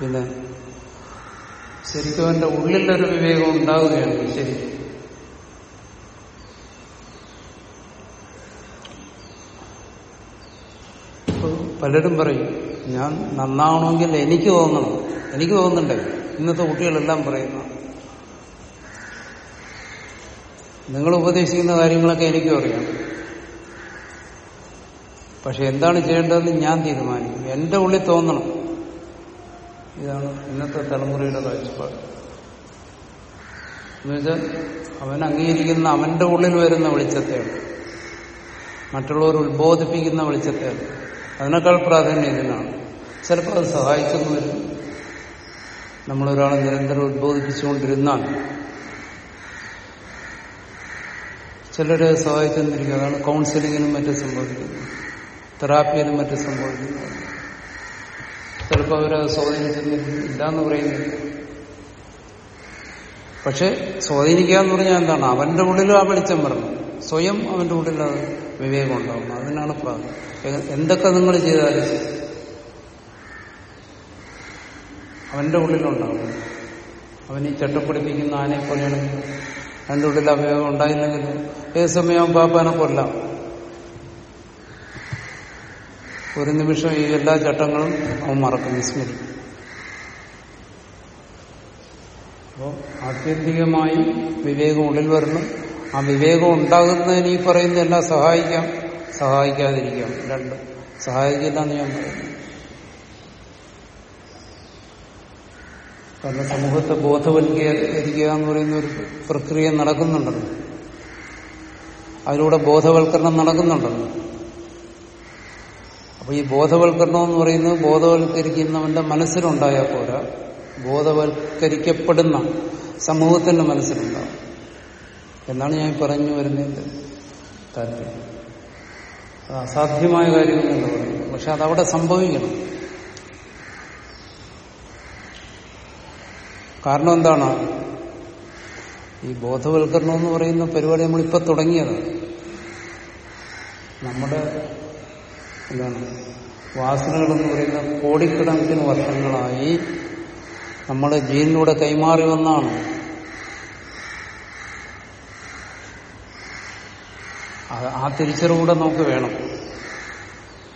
Speaker 1: പിന്നെ ശരിക്കും അവന്റെ ഉള്ളിലൊരു വിവേകം ഉണ്ടാവുകയാണ് ശരി. പലരും പറയും ഞാൻ നന്നാവണമെങ്കിൽ എനിക്ക് തോന്നണം. എനിക്ക് തോന്നുന്നുണ്ടേ. ഇന്നത്തെ കുട്ടികളെല്ലാം പറയുന്ന. നിങ്ങൾ ഉപദേശിക്കുന്ന കാര്യങ്ങളൊക്കെ എനിക്കും അറിയാം. പക്ഷെ എന്താണ് ചെയ്യേണ്ടതെന്ന് ഞാൻ തീരുമാനിക്കും. എന്റെ ഉള്ളിൽ തോന്നണം. ഇതാണ് ഇന്നത്തെ തലമുറയുടെ കാഴ്ചപ്പാട്. എന്നുവെച്ചാൽ അവൻ അംഗീകരിക്കുന്ന അവന്റെ ഉള്ളിൽ വരുന്ന വെളിച്ചത്തെയാണ്. മറ്റുള്ളവർ ഉത്ബോധിപ്പിക്കുന്ന വെളിച്ചത്തെയാണ്. അതിനേക്കാൾ പ്രാധാന്യം ഇതിനാണ് ചിലപ്പോൾ അത് സഹായിച്ചെന്ന് വരും നമ്മളൊരാളെ നിരന്തരം ഉത്ബോധിപ്പിച്ചുകൊണ്ടിരുന്നാൽ ചിലരെ സഹായിച്ചെന്നിരിക്കും. അതാണ് കൗൺസിലിങ്ങിനും മറ്റും സംഭവിക്കുന്നത്. തെറാപ്പിയിലും മറ്റും സംഭവിക്കുന്നു. ചിലപ്പോൾ അവരത് സ്വാധീനിച്ചെന്നിരിക്കും ഇല്ലാന്ന് പറയുന്നില്ല. പക്ഷെ സ്വാധീനിക്കുക എന്ന് പറഞ്ഞാൽ എന്താണ്? അവന്റെ ഉള്ളിലും ആ വെളിച്ചം പറഞ്ഞു സ്വയം അവന്റെ ഉള്ളിൽ അത് വിവേകം ഉണ്ടാവണം. അതിനാണ് എന്തൊക്കെ നിങ്ങൾ ചെയ്താലും അവന്റെ ഉള്ളിലുണ്ടാവും അവൻ ഈ ചട്ടപ്പിടിപ്പിക്കുന്ന ആനയെ പോലെയാണെങ്കിൽ അവന്റെ ഉള്ളിൽ വിവേകം ഉണ്ടായില്ലെങ്കിൽ ഏത് സമയം പാപ്പാനെ കൊല്ലാം. ഒരു നിമിഷം ഈ എല്ലാ ചട്ടങ്ങളും അവൻ മറക്കും വിസ്മരിക്കും. അപ്പോൾ ആത്യന്തികമായി വിവേകം ഉള്ളിൽ വരണം. ആ വിവേകം ഉണ്ടാകുന്നതിന് ഈ പറയുന്ന എല്ലാം സഹായിക്കാം. സഹായിക്കാതിരിക്കാം. രണ്ട്. സഹായിക്കില്ല എന്ന് ഞാൻ പറയുന്നു കാരണം സമൂഹത്തെ ബോധവൽക്കരിക്കുക എന്ന് പറയുന്ന ഒരു പ്രക്രിയ നടക്കുന്നുണ്ടല്ലോ. അതിലൂടെ ബോധവൽക്കരണം നടക്കുന്നുണ്ടല്ലോ. അപ്പൊ ഈ ബോധവൽക്കരണം എന്ന് പറയുന്നത് ബോധവൽക്കരിക്കുന്നവന്റെ മനസ്സിലുണ്ടായാൽ പോരാ. ബോധവൽക്കരിക്കപ്പെടുന്ന സമൂഹത്തിന്റെ മനസ്സിലുണ്ടാവും. എന്നാണ് ഞാൻ പറഞ്ഞു വരുന്നതിന്റെ താല്പര്യം. അത് അസാധ്യമായ കാര്യമെന്നല്ല പറയുന്നത്. പക്ഷെ അതവിടെ സംഭവിക്കണം. കാരണം എന്താണ്? ഈ ബോധവൽക്കരണം എന്ന് പറയുന്ന പരിപാടി നമ്മളിപ്പോ തുടങ്ങിയതാണ്. നമ്മുടെ എന്താണ് വാസനകൾ എന്ന് പറയുന്ന കോടിക്കണക്കിന് വർഷങ്ങളായി നമ്മൾ ജീനിലൂടെ കൈമാറി വന്നാണ്. ആ തിരിച്ചറിവൂടെ നമുക്ക് വേണം.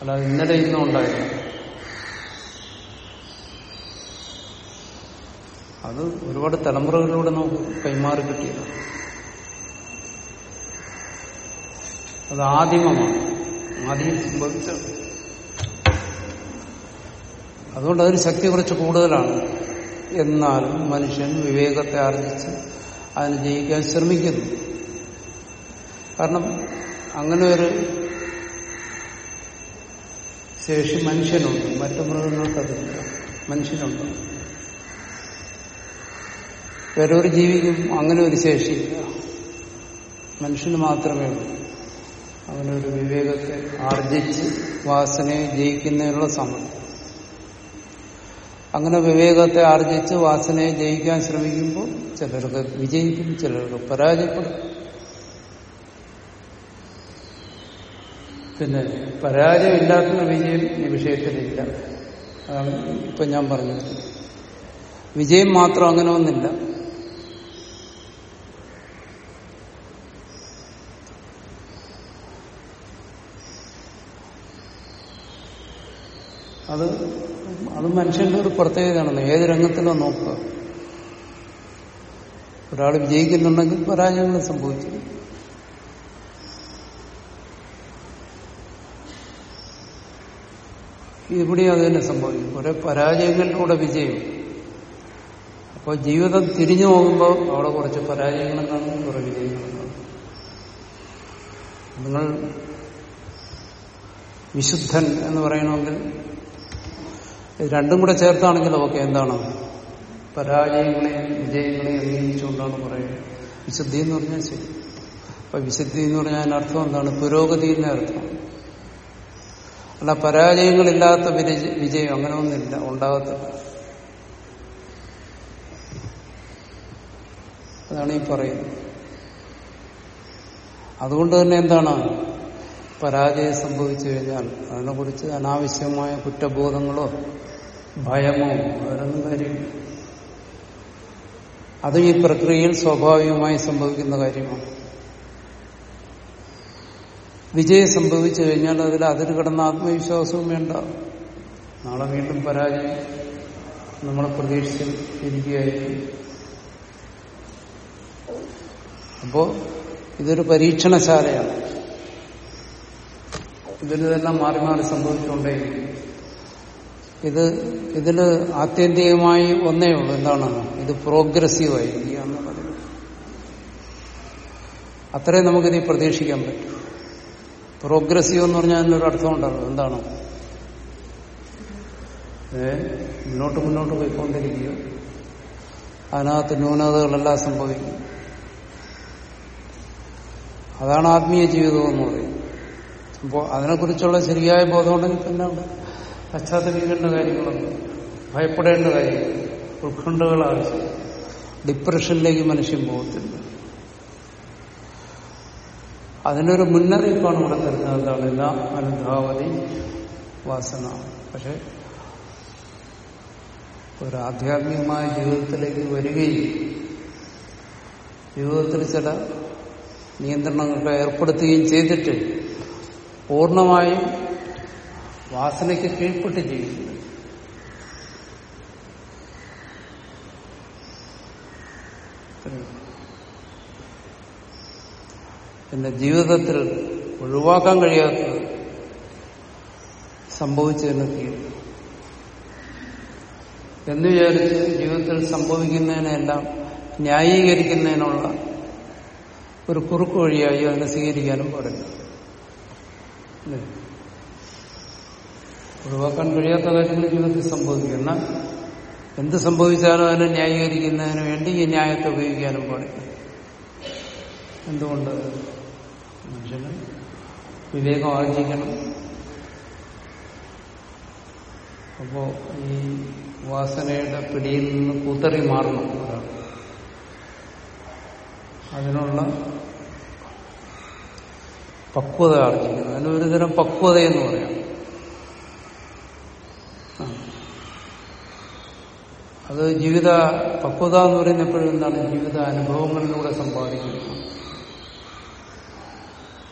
Speaker 1: അല്ലാതെ ഇന്നലെ ഇന്നും ഉണ്ടായില്ല. അത് ഒരുപാട് തലമുറകളിലൂടെ നമുക്ക് കൈമാറി കിട്ടിയത്. അത് ആദിമമാണ്. ആദ്യം സംഭവിച്ചത് അതുകൊണ്ട് അതിന് ശക്തി കുറച്ച് കൂടുതലാണ്. എന്നാലും മനുഷ്യൻ വിവേകത്തെ ആർജിച്ച് അതിന് ജയിക്കാൻ ശ്രമിക്കുന്നു. കാരണം അങ്ങനെ ഒരു ശേഷി മനുഷ്യനുണ്ട്. മറ്റു മൃഗങ്ങൾക്കതില്ല. മനുഷ്യനുണ്ട്. വേറൊരു ജീവിക്കും അങ്ങനെ ഒരു ശേഷിയില്ല. മനുഷ്യന് മാത്രമേ ഉള്ളൂ. അങ്ങനെ ഒരു വിവേകത്തെ ആർജിച്ച് വാസനയെ ജയിക്കുന്നതിനുള്ള സമയം. അങ്ങനെ വിവേകത്തെ ആർജിച്ച് വാസനയെ ജയിക്കാൻ ശ്രമിക്കുമ്പോൾ ചിലർക്ക് വിജയിക്കും ചിലർക്ക് പരാജയപ്പെടും. പിന്നെ പരാജയമില്ലാത്ത വിജയം ഈ വിഷയത്തിലില്ല. അതാണ് ഇപ്പൊ ഞാൻ പറഞ്ഞത്. വിജയം മാത്രം അങ്ങനെ ഒന്നില്ല. അത് അത് മനുഷ്യന്റെ ഒരു പ്രത്യേകതയാണ് ഏത് രംഗത്തിലോ നോക്കുക? ഒരാൾ വിജയിക്കുന്നുണ്ടെങ്കിൽ പരാജയങ്ങൾ സംഭവിച്ചു ഇവിടെ അത് തന്നെ സംഭവിക്കും. കുറെ പരാജയങ്ങളിലൂടെ വിജയം. അപ്പോൾ ജീവിതം തിരിഞ്ഞു പോകുമ്പോൾ അവിടെ കുറച്ച് പരാജയങ്ങളും കാണും കുറെ വിജയങ്ങളും കാണും. നിങ്ങൾ വിശുദ്ധൻ എന്ന് പറയണമെങ്കിൽ രണ്ടും കൂടെ ചേർത്താണെങ്കിൽ ഓക്കെ എന്താണ്? പരാജയങ്ങളെയും വിജയങ്ങളെയും അംഗീകരിച്ചുകൊണ്ടാണ് പറയുന്നത് വിശുദ്ധി എന്ന് പറഞ്ഞാൽ ശരി. അപ്പൊ വിശുദ്ധി എന്ന് പറഞ്ഞാൽ അതിനർത്ഥം എന്താണ്? പുരോഗതി എന്ന അർത്ഥം. അല്ല പരാജയങ്ങളില്ലാത്ത വിജയം അങ്ങനെ ഒന്നില്ല ഉണ്ടാകത്തില്ല. അതാണ് ഈ പറയുന്നത്. അതുകൊണ്ട് തന്നെ എന്താണ്? പരാജയം സംഭവിച്ചു കഴിഞ്ഞാൽ അതിനെക്കുറിച്ച് അനാവശ്യമായ കുറ്റബോധങ്ങളോ ഭയമോ അവരൊന്നും കാര്യമില്ല അത് ഈ പ്രക്രിയയിൽ സ്വാഭാവികമായി സംഭവിക്കുന്ന കാര്യമാണ്. വിജയം സംഭവിച്ചു കഴിഞ്ഞാൽ അതിൽ അതിൽ കിടന്ന ആത്മവിശ്വാസവും വേണ്ട. നാളെ വീണ്ടും പരാജയം നമ്മളെ പ്രതീക്ഷിച്ചിരിക്കുകയായിരിക്കും. അപ്പോ ഇതൊരു പരീക്ഷണശാലയാണ്. ഇതിലെല്ലാം മാറി മാറി സംഭവിച്ചുകൊണ്ടേയിരിക്കും ഇത് ഇതിൽ ആത്യന്തികമായി ഒന്നേ ഉള്ളൂ. എന്താണ്? ഇത് പ്രോഗ്രസീവ് ആയിരിക്കുക എന്ന് പറയുന്നത് അത്രേ നമുക്കിനി പ്രതീക്ഷിക്കാൻ പറ്റും. പ്രോഗ്രസീവ് എന്ന് പറഞ്ഞാൽ അതിനൊരു അർത്ഥം ഉണ്ടാകും. എന്താണ്? ഏ? മുന്നോട്ട് മുന്നോട്ട് പോയിക്കൊണ്ടിരിക്കുക അതിനകത്ത് ന്യൂനതകളെല്ലാം സംഭവിക്കും. അതാണ് ആത്മീയ ജീവിതം എന്ന് പറയുന്നത്. അപ്പോൾ അതിനെക്കുറിച്ചുള്ള ശരിയായ ബോധമുണ്ടെങ്കിൽ തന്നെ അവിടെ പശ്ചാത്തലിക്കേണ്ട കാര്യങ്ങളൊന്നും ഭയപ്പെടേണ്ട കാര്യങ്ങൾ ഉത്കണ്ഠകൾ ആവശ്യം ഡിപ്രഷനിലേക്ക് മനുഷ്യൻ പോകത്തില്ല. അതിനൊരു മുന്നറിയിപ്പാണ് ഇവിടെ തരുന്നത്. എന്താണ് എല്ലാ അനുധാവതി വാസന. പക്ഷെ ഒരു ആധ്യാത്മികമായ ജീവിതത്തിലേക്ക് വരികയും ജീവിതത്തിൽ ചില നിയന്ത്രണങ്ങൾക്ക് ഏർപ്പെടുത്തുകയും ചെയ്തിട്ട് പൂർണമായും വാസനയ്ക്ക് കീഴ്പ്പെട്ട് ജീവിക്കുന്നു പിന്നെ ജീവിതത്തിൽ ഒഴിവാക്കാൻ കഴിയാത്തത് സംഭവിച്ചതിന് കീഴ് എന്ന് വിചാരിച്ച് ജീവിതത്തിൽ സംഭവിക്കുന്നതിനെല്ലാം ന്യായീകരിക്കുന്നതിനുള്ള ഒരു കുറുക്കു വഴിയായി അതിനെ സ്വീകരിക്കാനും പാടില്ല? ഒഴിവാക്കാൻ കഴിയാത്ത കാര്യങ്ങൾ ജീവിതത്തിൽ സംഭവിക്കും. എന്നാൽ എന്ത് സംഭവിച്ചാലും അതിനെ ന്യായീകരിക്കുന്നതിന് വേണ്ടി ഈ ന്യായത്തെ ഉപയോഗിക്കാനും പാടില്ല. എന്തുകൊണ്ട്? മനുഷ്യന് വിവേകം ആർജിക്കണം. അപ്പോ ഈ വാസനയുടെ പിടിയിൽ നിന്ന് കൂത്തറി മാറണം. അതിനുള്ള പക്വത ആർജിക്കുന്നത് അതിന് ഒരു തരം പക്വത എന്ന് പറയാം. അത് ജീവിത പക്വത എന്ന് പറയുന്ന എപ്പോഴും എന്താണ്? ജീവിത അനുഭവങ്ങളിലൂടെ സമ്പാദിക്കുന്നത്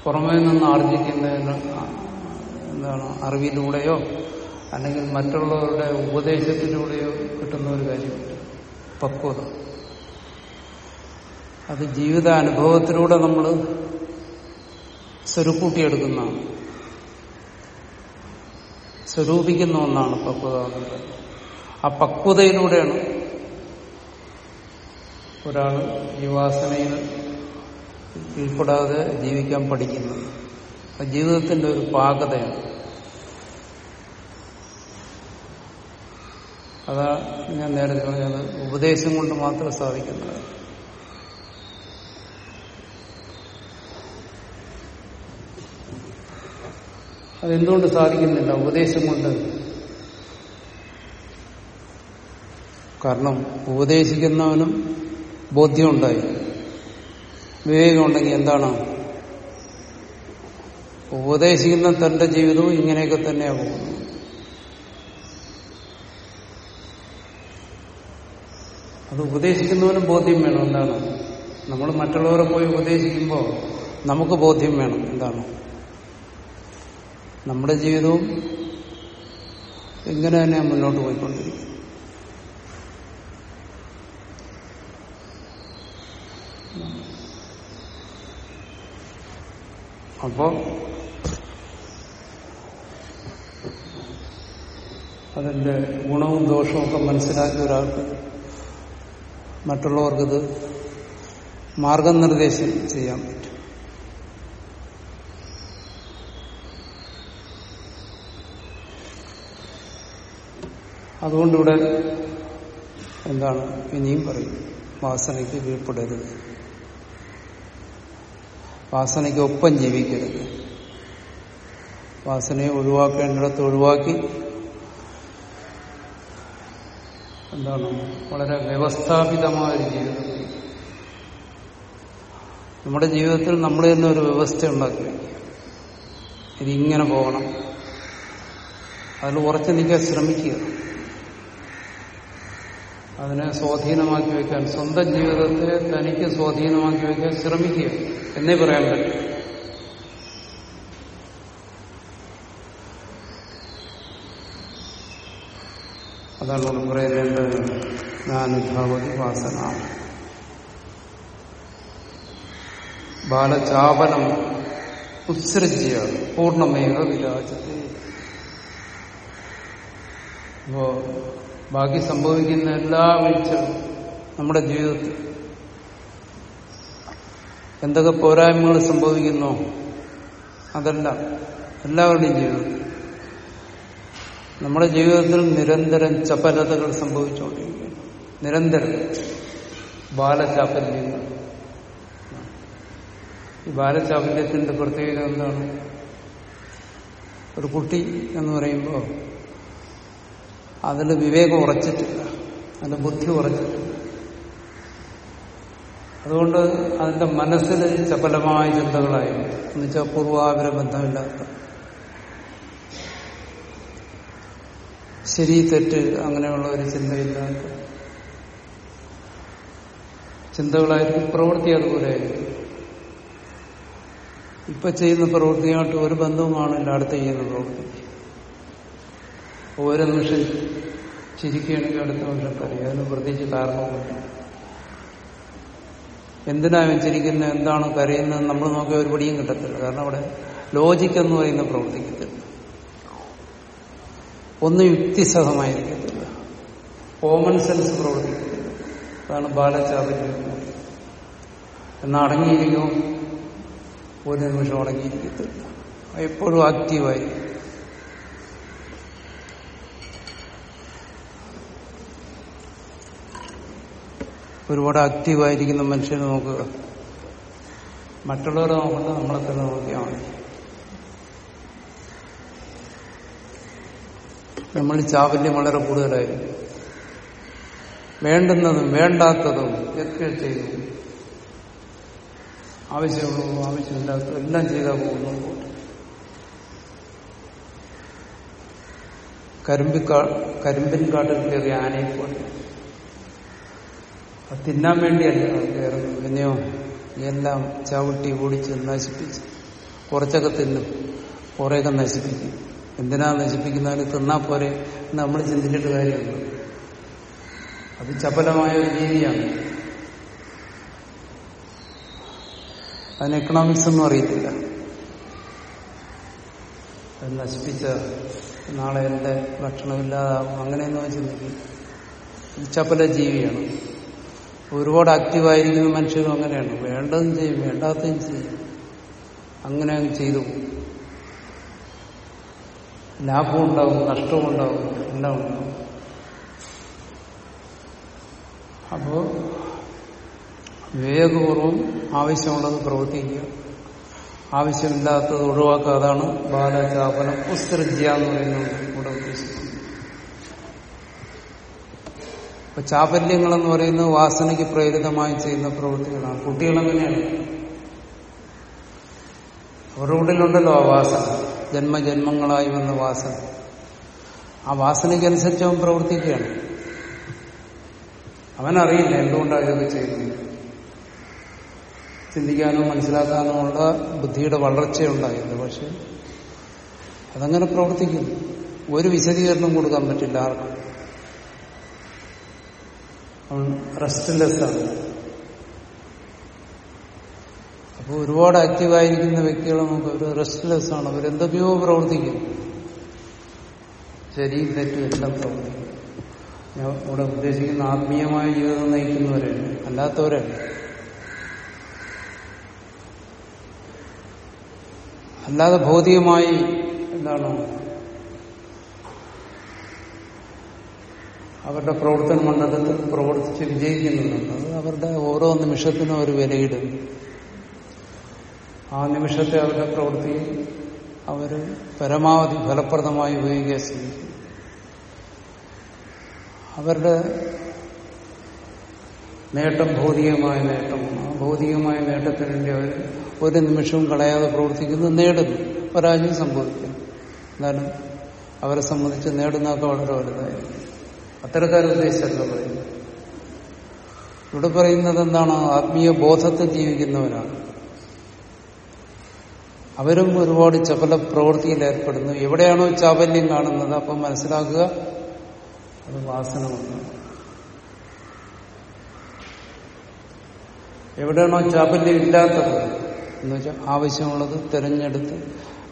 Speaker 1: പുറമേ നിന്ന് ആർജിക്കുന്ന എന്താണ്? അറിവിലൂടെയോ അല്ലെങ്കിൽ മറ്റുള്ളവരുടെ ഉപദേശത്തിലൂടെയോ കിട്ടുന്ന ഒരു കാര്യമില്ല പക്വത. അത് ജീവിത അനുഭവത്തിലൂടെ നമ്മൾ സ്വരുക്കൂട്ടിയെടുക്കുന്നതാണ് സ്വരൂപിക്കുന്ന ഒന്നാണ് പക്വത ആ പക്വതയിലൂടെയാണ് ഒരാൾ ഈ വാസനയിൽ ഉൾപ്പെടാതെ ജീവിക്കാൻ പഠിക്കുന്നത്. ജീവിതത്തിന്റെ ഒരു പാകതയാണ്. അതാ ഞാൻ നേരത്തെ പറഞ്ഞത് ഉപദേശം കൊണ്ട് മാത്രം സാധിക്കുന്നത് അതെന്തുകൊണ്ട് സാധിക്കുന്നില്ല? ഉപദേശം കൊണ്ട്. കാരണം ഉപദേശിക്കുന്നവനും ബോധ്യമുണ്ടായി. വിവേകമുണ്ടെങ്കിൽ എന്താണ്? ഉപദേശിക്കുന്ന തന്റെ ജീവിതവും ഇങ്ങനെയൊക്കെ തന്നെയാകും അത് ഉപദേശിക്കുന്നവനും ബോധ്യം വേണം. എന്താണ്? നമ്മൾ മറ്റുള്ളവരെ പോയി ഉപദേശിക്കുമ്പോൾ നമുക്ക് ബോധ്യം വേണം. എന്താണ്? നമ്മുടെ ജീവിതവും ഇങ്ങനെ തന്നെ മുന്നോട്ട് പോയിക്കൊണ്ടിരിക്കും. അപ്പോ അതിന്റെ ഗുണവും ദോഷവും ഒക്കെ മനസ്സിലാക്കിയ ഒരാൾക്ക് മറ്റുള്ളവർക്കിത് മാർഗനിർദ്ദേശം ചെയ്യാൻ പറ്റും. അതുകൊണ്ടിവിടെ എന്താണ്? ഇനിയും പറയും വാസനയ്ക്ക് വീഴ്പ്പെടരുത് വാസനയ്ക്ക് ഒപ്പം ജീവിക്കരുത്. വാസനയെ ഒഴിവാക്കേണ്ടിടത്ത് ഒഴിവാക്കി എന്താണ്? വളരെ വ്യവസ്ഥാപിതമായ ഒരു ജീവിതം. നമ്മുടെ ജീവിതത്തിൽ നമ്മൾ തന്നെ ഒരു വ്യവസ്ഥ ഉണ്ടാക്കി ഇതിങ്ങനെ പോകണം. അതിൽ ഉറച്ചു നിൽക്കാൻ ശ്രമിക്കുക. അതിനെ സ്വാധീനമാക്കി വെക്കാൻ സ്വന്തം ജീവിതത്തെ തനിക്ക് സ്വാധീനമാക്കി വെക്കാൻ ശ്രമിക്കുക എന്നേ പറയാൻ പറ്റും. അതാണ് നമ്മൾ പറയുന്നത് ജ്ഞാനുഭാവതി വാസന. ബാലചാപനം ഉത്സൃജ്യ പൂർണമേക വിരാജത്തെ ബാക്കി സംഭവിക്കുന്ന എല്ലാ വീഴ്ചകളും നമ്മുടെ ജീവിതത്തിൽ. എന്തൊക്കെ പോരായ്മകൾ സംഭവിക്കുന്നു? അതെല്ലാം എല്ലാവരുടെയും ജീവിതത്തിൽ. നമ്മുടെ ജീവിതത്തിൽ നിരന്തരം ചപലതകൾ സംഭവിച്ചുകൊണ്ടിരിക്കുന്നു നിരന്തരം ബാലചാപല്യങ്ങൾ. ഈ ബാലചാപല്യത്തിന്റെ പ്രത്യേകത എന്താണ്? ഒരു കുട്ടി എന്ന് പറയുമ്പോൾ അതിൽ വിവേകം ഉറച്ചിട്ടില്ല. അതിന്റെ ബുദ്ധി ഉറച്ചിട്ടില്ല. അതുകൊണ്ട് അതിന്റെ മനസ്സിൽ ചപലമായ ചിന്തകളായി. എന്നുവെച്ചാൽ പൂർവാപര ബന്ധമില്ലാത്ത ശരി തെറ്റ് അങ്ങനെയുള്ള ഒരു ചിന്തയില്ലാത്ത. ചിന്തകളായിരിക്കും പ്രവൃത്തി അതുപോലെ ഇപ്പൊ ചെയ്യുന്ന പ്രവൃത്തിയായിട്ട് ഒരു ബന്ധവുമാണ് കാണില്ല അടുത്ത് ചെയ്യുന്ന പ്രവൃത്തി. ഓരോ നിമിഷം ചിരിക്കുകയാണെങ്കിൽ അടുത്ത നിമിഷം കരയും അതിന് പ്രത്യേകിച്ച് കാരണമൊന്നുമില്ല. എന്തിനാ ചിരിക്കുന്നത് എന്താണ് കരയുന്നത് നമ്മൾ നോക്കിയ ഒരു പടിയും കിട്ടത്തില്ല. കാരണം അവിടെ ലോജിക് എന്ന് പറയുന്ന പ്രവർത്തിക്കത്തില്ല. ഒന്ന് യുക്തിസഹമായിരിക്കത്തില്ല. Common sense പ്രവർത്തിക്കത്തില്ല. അതാണ് ബാലചാപല്യം എന്നാൽ ഒരു നിമിഷം അടങ്ങിയിരിക്കത്തില്ല. എപ്പോഴും ആക്റ്റീവായിരിക്കും ഒരുപാട് ആക്റ്റീവായിരിക്കുന്ന മനുഷ്യനെ നോക്കുക മറ്റുള്ളവരെ നോക്കണ്ട നമ്മളെ തന്നെ നോക്കിയാൽ മതി. നമ്മൾ ചാവല്യം വളരെ കൂടുതലായിരിക്കും. വേണ്ടുന്നതും വേണ്ടാത്തതും ഒക്കെ ചെയ്തു. ആവശ്യമുള്ളതും ആവശ്യമില്ലാത്തതും എല്ലാം ചെയ്താൽ പോകുന്നു. കരിമ്പിക്കാ കരിമ്പിൻ കാട്ടിൽ കയറിയ പോലെ അത് തിന്നാൻ വേണ്ടിയല്ല കയറുന്നത് പിന്നെയോ എല്ലാം ചവിട്ടി ഓടിച്ച് നശിപ്പിച്ച് കുറച്ചൊക്കെ തിന്നും. കുറേയൊക്കെ നശിപ്പിക്കും. എന്തിനാ നശിപ്പിക്കുന്നതിന് തിന്നാ പോരെ നമ്മൾ ചിന്തിച്ചിട്ട് കാര്യമുണ്ട്. അത് ചപലമായ ഒരു ജീവിയാണ്. അതിന് എക്കണോമിക്സ് ഒന്നും അറിയത്തില്ല. അത് നശിപ്പിച്ച നാളെ എന്റെ ഭക്ഷണമില്ലാതാവും. അങ്ങനെയൊന്നും ചിന്തിക്കും. ചപല ജീവിയാണ്. ഒരുപാട് ആക്റ്റീവായിരിക്കുന്ന മനുഷ്യരും അങ്ങനെയാണ്. വേണ്ടതും ചെയ്യും വേണ്ടാത്തതും ചെയ്യും. അങ്ങനെ അങ്ങ് ചെയ്തു. ലാഭവും ഉണ്ടാവും നഷ്ടവും ഉണ്ടാവും എല്ലാം ഉണ്ടാവും. അപ്പോ വിവേകപൂർവം ആവശ്യമുള്ളത് പ്രവർത്തിക്കുക. ആവശ്യമില്ലാത്തത് ഒഴിവാക്കുക. അതാണ് ബാലചാപനം ഉസ്തൃജ്യ എന്ന് പറയുന്നത് ഇവിടെ ചാപല്യങ്ങൾ എന്ന് പറയുന്നത് വാസനയ്ക്ക് പ്രേരിതമായി ചെയ്യുന്ന പ്രവൃത്തികളാണ്. കുട്ടികളെങ്ങനെയാണ് അവരുടെ ഉള്ളിലുണ്ടല്ലോ ആ വാസന. ജന്മജന്മങ്ങളായി വന്ന വാസന. ആ വാസനയ്ക്കനുസരിച്ച് അവൻ പ്രവർത്തിക്കുകയാണ്. അവനറിയില്ല എന്തുകൊണ്ടാണ് ഇതൊക്കെ ചെയ്യുന്നത്. ചിന്തിക്കാനോ മനസ്സിലാക്കാനോ ഉള്ള ബുദ്ധിയുടെ വളർച്ചയുണ്ടായില്ല പക്ഷെ അതങ്ങനെ പ്രവർത്തിക്കുന്നു. ഒരു വിശദീകരണം കൊടുക്കാൻ പറ്റില്ല ആർക്കും. അവൻ റെസ്റ്റ്ലെസ് ആണ് അപ്പോൾ ഒരുപാട് ആക്റ്റീവായിരിക്കുന്ന വ്യക്തികളെ നമുക്ക് അവർ റെസ്റ്റ്ലെസ് ആണ്. അവരെന്തൊക്കെയോ പ്രവർത്തിക്കും. ശരി തെറ്റും എല്ലാം പ്രവർത്തിക്കും. ഞാൻ ഇവിടെ ഉദ്ദേശിക്കുന്ന ആത്മീയമായ ജീവിതം നയിക്കുന്നവരല്ല അല്ലാത്തവരല്ല. അല്ലാതെ ഭൗതികമായി എന്താണ് അവരുടെ പ്രവർത്തന മണ്ഡലത്തിൽ പ്രവർത്തിച്ച് വിജയിക്കുന്നുണ്ട്. അത് അവരുടെ ഓരോ നിമിഷത്തിനും അവർ വിലയിടും. ആ നിമിഷത്തെ അവരുടെ പ്രവൃത്തി അവർ പരമാവധി ഫലപ്രദമായി ഉപയോഗിക്കാൻ ശ്രമിക്കും അവരുടെ നേട്ടം ഭൗതികമായ നേട്ടമാണ്. ആ ഭൗതികമായ നേട്ടത്തിന് വേണ്ടി അവർ ഒരു നിമിഷവും കളയാതെ പ്രവർത്തിക്കുന്നു നേടുന്നു. പരാജയം സംഭവിക്കുന്നു എന്നാലും അവരെ സംബന്ധിച്ച് നേടുന്നതൊക്കെ വളരെ വലുതായിരിക്കും. അത്തരക്കാരെ ഉദ്ദേശിച്ചല്ല പറയുന്നത് ഇവിടെ പറയുന്നത് എന്താണ് ആത്മീയ ബോധത്തിൽ ജീവിക്കുന്നവരാണ്. അവരും ഒരുപാട് ചപല പ്രവൃത്തിയിൽ ഏർപ്പെടുന്നു. എവിടെയാണോ ചാപല്യം കാണുന്നത് അപ്പം മനസ്സിലാക്കുക അത് വാസന എവിടെയാണോ ചാപല്യം ഇല്ലാത്തത് എന്ന് വെച്ചാൽ ആവശ്യമുള്ളത് തിരഞ്ഞെടുത്ത്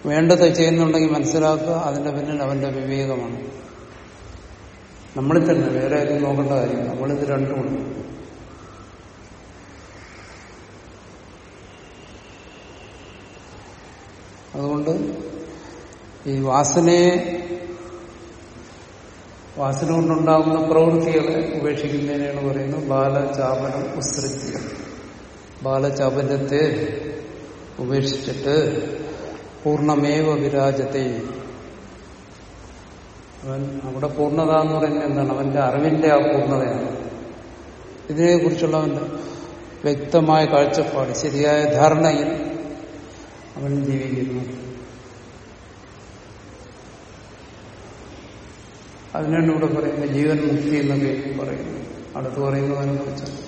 Speaker 1: വേണ്ടത് ചെയ്യുന്നുണ്ടെങ്കിൽ മനസ്സിലാക്കുക അതിന്റെ പിന്നിൽ അവന്റെ വിവേകമാണ്. നമ്മളിൽ തന്നെ വേറെ ആരും നോക്കേണ്ട കാര്യം നമ്മളിത് രണ്ടുമുണ്ട് അതുകൊണ്ട് ഈ വാസനയെ വാസന കൊണ്ടുണ്ടാകുന്ന പ്രവൃത്തികളെ ഉപേക്ഷിക്കുന്നതിനാണ് പറയുന്നത് ബാലചാപനം ഉത്സൃജ്യം ബാലചാപനത്തെ ഉപേക്ഷിച്ചിട്ട് പൂർണമേവ വിരാജത്തെ അവൻ അവിടെ പൂർണത എന്ന് പറയുന്നത് എന്താണ്? അവന്റെ അറിവിന്റെ ആ പൂർണതയാണ്. ഇതിനെക്കുറിച്ചുള്ള അവന്റെ വ്യക്തമായ കാഴ്ചപ്പാട് ശരിയായ ധാരണയിൽ അവൻ ജീവിക്കുന്നു. അതിനാണ് ഇവിടെ പറയുന്നത് ജീവൻ മുക്തി എന്നൊക്കെ പറയുന്നു അടുത്ത് പറയുന്നതിനെ കുറിച്ചാണ്